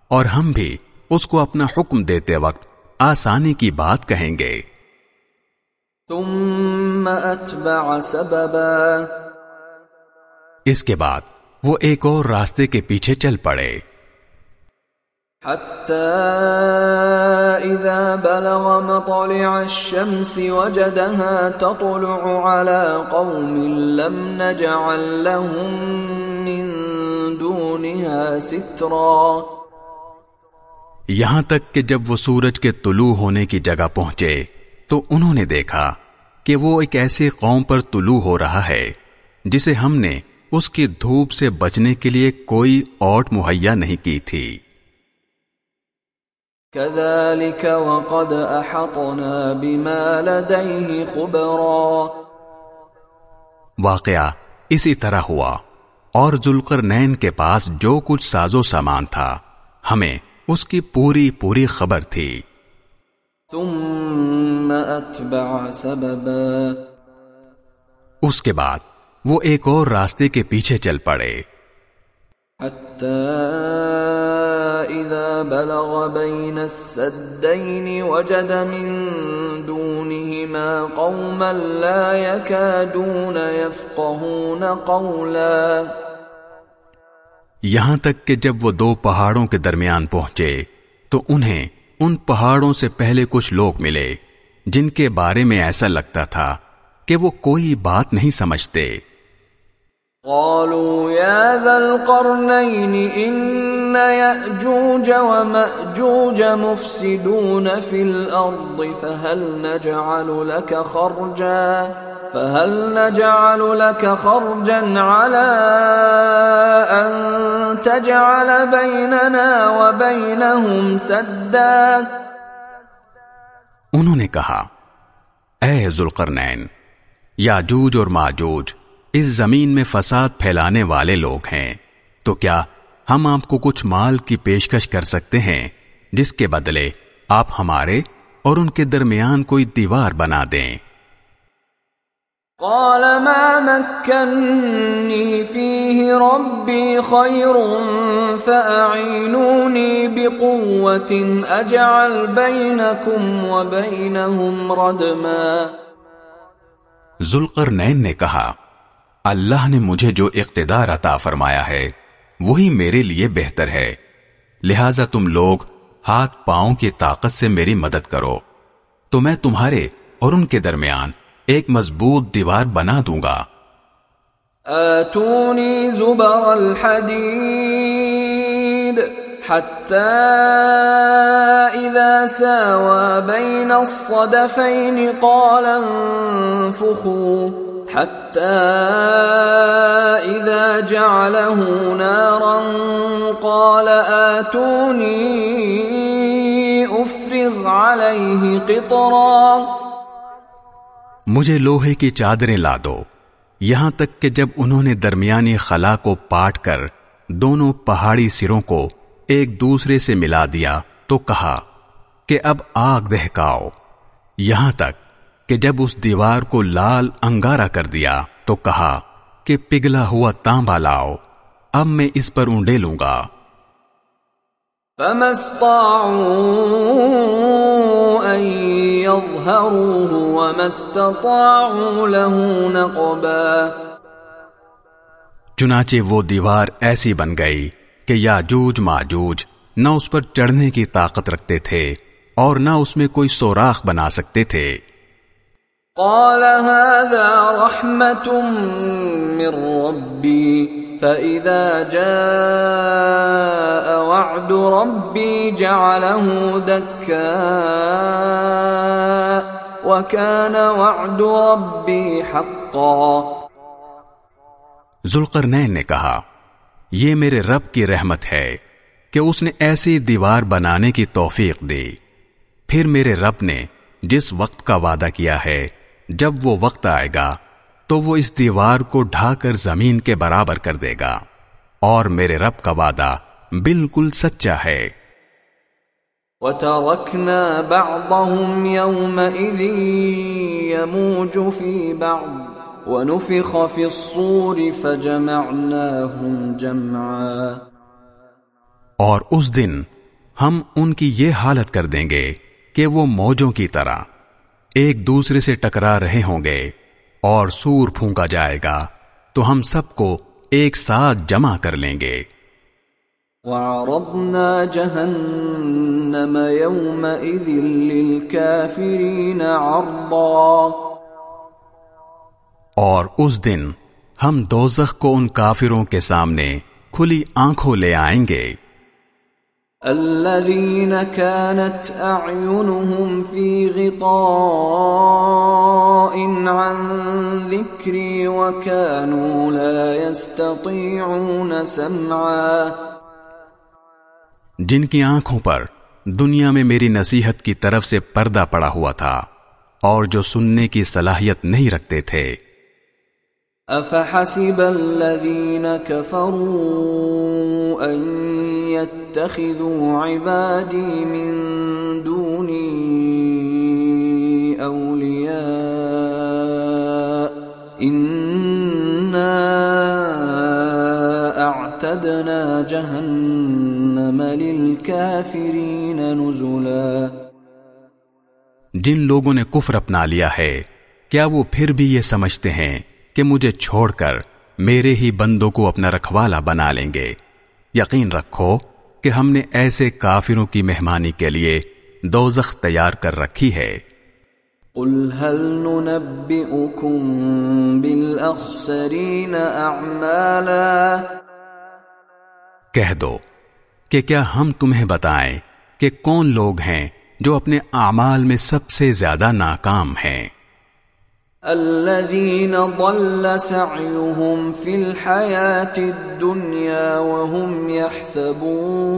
اور ہم بھی اس کو اپنا حکم دیتے وقت آسانی کی بات کہیں گے۔ ثم اتبع سببا۔ اس کے بعد وہ ایک اور راستے کے پیچھے چل پڑے۔ حتى إذا بلغ مطلع الشمس وجدها تطلع على قوم لم نجعل لهم من دونها سترا. یہاں تک کہ جب وہ سورج کے طلوع ہونے کی جگہ پہنچے، تو انہوں نے دیکھا کہ وہ ایک ایسی قوم پر طلوع ہو رہا ہے، جسے ہم نے اس کی دھوپ سے بچنے کے لیے کوئی اوٹ مہیا نہیں کی تھی۔ وقد احطنا بما لديه خبرا واقعہ اسی طرح ہوا اور ذلقر نین کے پاس جو کچھ ساز و سامان تھا ہمیں اس کی پوری پوری خبر تھی۔ ثم اتبع سببا۔ اس کے بعد وہ ایک اور راستے کے پیچھے چل پڑے۔ اذا بلغ بين السدين وجد من دونهما قوما لا يكادون يفقهون قولا. یہاں تک کہ جب وہ دو پہاڑوں کے درمیان پہنچے تو انہیں ان پہاڑوں سے پہلے کچھ لوگ ملے جن کے بارے میں ایسا لگتا تھا کہ وہ کوئی بات نہیں سمجھتے۔ قالوا يا ذا القرنين إن يأجوج ومأجوج مفسدون في الأرض فهل نجعل لك خرجا فهل نجعل لك خرجا على أن تجعل بيننا وبينهم سدا انہوں نے کہا، اے ذوالقرنین، یاجوج اور ماجوج اس زمین میں فساد پھیلانے والے لوگ ہیں۔ تو کیا ہم آپ کو کچھ مال کی پیشکش کر سکتے ہیں جس کے بدلے آپ ہمارے اور ان کے درمیان کوئی دیوار بنا دیں؟ قال ما مكنني فيه ربي خير فأعينوني بقوة أجعل بينكم وبينهم ردما۔ ذلقر نین نے کہا اللہ نے مجھے جو اقتدار عطا فرمایا ہے، وہی میرے لیے بہتر ہے۔ لہذا تم لوگ ہاتھ پاؤں کی طاقت سے میری مدد کرو۔ تو میں تمہارے اور ان کے درمیان ایک مضبوط دیوار بنا دوں گا۔ آتونی زبر الحدید حتی إذا ساوى بين الصدفين قال انفخوا حتى إذا جعله نارا قال آتوني أفرغ عليه قطرا مجھے لوہے کی چادریں لا دو۔ یہاں تک کہ جب انہوں نے درمیانی خلا کو پاٹ کر دونوں پہاڑی سروں کو ایک دوسرے سے ملا دیا تو کہا کہ اب آگ دہکاؤ۔ یہاں تک کہ جب اس دیوار کو لال انگارا کر دیا تو کہا کہ پگھلا ہوا تانبا لاؤ اب میں اس پر اونڈے لوں گا۔ چنانچہ وہ دیوار ایسی بن گئی کہ یاجوج ماجوج نہ اس پر چڑھنے کی طاقت رکھتے تھے اور نہ اس میں کوئی سوراخ بنا سکتے تھے۔ قال هذا رحمة من ربي، فإذا جاء وعد ربي جعله دكا وكان وعد ربي حقا۔ ذوالقرنین نے کہا، یہ میرے رب کی رحمت ہے کہ اس نے ایسی دیوار بنانے کی توفیق دی۔ پھر میرے رب نے جس وقت کا وعدہ کیا ہے جب وہ وقت آئے گا تو وہ اس دیوار کو ڈھا کر زمین کے برابر کر دے گا اور میرے رب کا وعدہ بالکل سچا ہے۔ وَتَرَكْنَا بَعْضَهُمْ يَوْمَئِذٍ يَمُوجُ فِي بَعْضٍ وَنُفِخَ فِي الصُّورِ فَجَمَعْنَاهُمْ جَمْعًا۔ اور اس دن ہم ان کی یہ حالت کر دیں گے کہ وہ موجوں کی طرح ایک دوسرے سے ٹکرا رہے ہوں گے اور سور پھونکا جائے گا تو ہم سب کو ایک ساتھ جمع کر لیں گے۔ وَعَرَضْنَا جَهَنَّمَ يَوْمَئِذٍ لِلْكَافِرِينَ عَرْضًا۔ اور اس دن ہم دوزخ کو ان کافروں کے سامنے کھلی آنکھوں لے آئیں گے۔ الذين كانت اعينهم في غطاء عن ذكري وكانوا لا يستطيعون سمعا. جن کی آنکھوں پر دنیا میں میری نصیحت کی طرف سے پردہ پڑا ہوا تھا اور جو سننے کی صلاحیت نہیں رکھتے تھے افحسب الذين كفروا ان يتخذوا عبادي من دوني اولياء انا اعتدنا جهنم للكافرين نزلا جن لوگوں نے کفر اپنا لیا ہے، کیا وہ پھر بھی یہ سمجھتے ہیں؟ کہ مجھے چھوڑ کر میرے ہی بندوں کو اپنا رکھوالا بنا لیں گے۔ یقین رکھو کہ ہم نے ایسے کافروں کی مہمانی کے لیے دوزخ تیار کر رکھی ہے۔ قل هل بالأخسرين أعمالا؟ کہہ دو کہ کیا ہم تمہیں بتائیں کہ کون لوگ ہیں جو اپنے اعمال میں سب سے زیادہ ناکام ہیں؟ الذين ضل سعيهم في الحياة الدنيا وهم يحسبون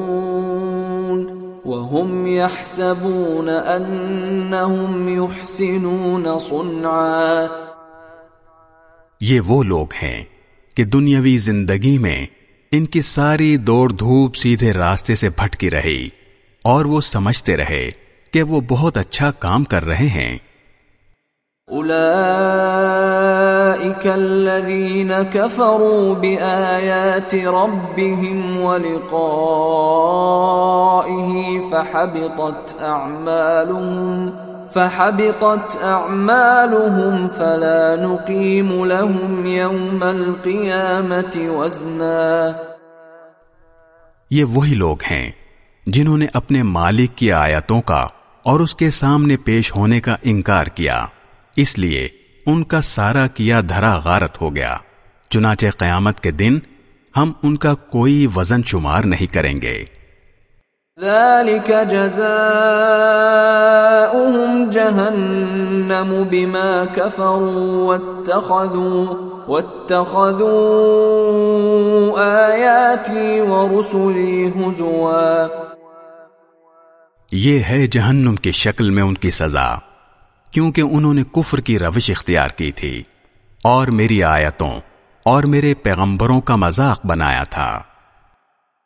وهم يحسبون أنهم يحسنون صنعا یہ وہ لوگ ہیں کہ دنیاوی زندگی میں ان کی ساری دوڑ دھوپ سیدھے راستے سے بھٹکی رہی اور وہ سمجھتے رہے کہ وہ بہت اچھا کام کر رہے ہیں۔ اولئك الذين كفروا بآيات ربهم ولقائه فحبطت اعمالهم فحبطت اعمالهم فلا نقيم لهم يوم القيامه وزنا یہ وہی لوگ ہیں جنہوں نے اپنے مالک کی آیتوں کا اور اس کے سامنے پیش ہونے کا انکار کیا۔ اس لیے ان کا سارا کیا دھرا غارت ہو گیا۔ چنانچہ قیامت کے دن ہم ان کا کوئی وزن شمار نہیں کریں گے۔ ذلك جزاؤهم جهنم بما كفروا واتخذوا واتخذوا آياتي ورسلي هزوا یہ ہے جہنم کی شکل میں ان کی سزا۔ کیونکہ انہوں نے کفر کی روش اختیار کی تھی۔ اور میری آیتوں اور میرے پیغمبروں کا مذاق بنایا تھا۔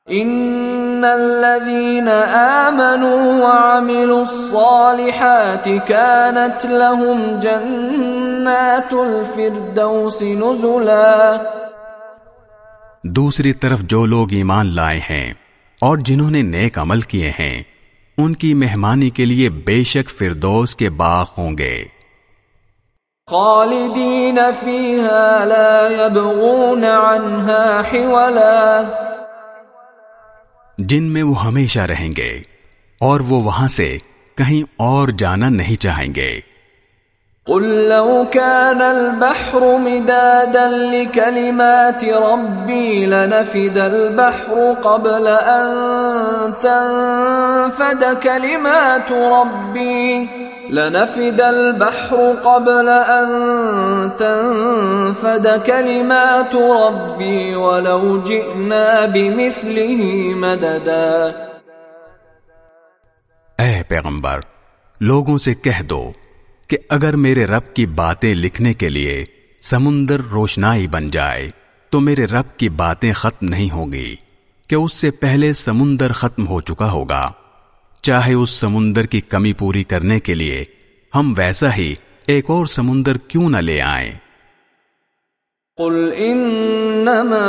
ان الذين امنوا وعملوا الصالحات كانت لهم جنات الفردوس نزلا۔ دوسری طرف جو لوگ ایمان لائے ہیں اور جنہوں نے نیک عمل کیے ہیں ان کی مہمانی کے لیے بے شک فردوس کے باغ ہوں گے۔ خالدین فیها لا يبغون عنها حولا۔ جن میں وہ ہمیشہ رہیں گے اور وہ وہاں سے کہیں اور جانا نہیں چاہیں گے۔ قل لو كان البحر مدادا لكلمات ربي لنفد البحر قبل أن تنفد كلمات ربي لنفد البحر قبل أن تنفد كلمات ربي ولو جئنا بمثله مددا. اے پیغمبر، لوگوں سے کہہ دو کہ اگر میرے رب کی باتیں لکھنے کے لیے سمندر روشنائی بن جائے، تو میرے رب کی باتیں ختم نہیں ہوگی کہ اس سے پہلے سمندر ختم ہو چکا ہوگا۔ چاہے اس سمندر کی کمی پوری کرنے کے لیے ہم ویسا ہی ایک اور سمندر کیوں نہ لے آئیں۔ قل انما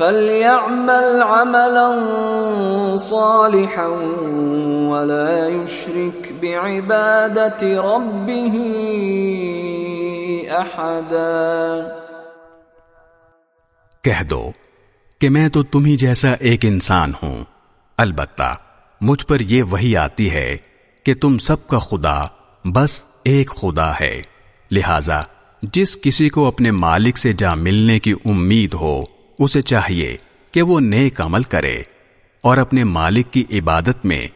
فليعمل عملا صالحا ولا يشرك بعبادة ربه احدا کہہ دو کہ میں تو تمہیں جیسا ایک انسان ہوں۔ البتہ مجھ پر یہ وہی آتی ہے کہ تم سب کا خدا بس ایک خدا ہے۔ لہذا جس کسی کو اپنے مالک سے جا ملنے کی امید ہو اسے چاہیے کہ وہ نیک عمل کرے اور اپنے مالک کی عبادت میں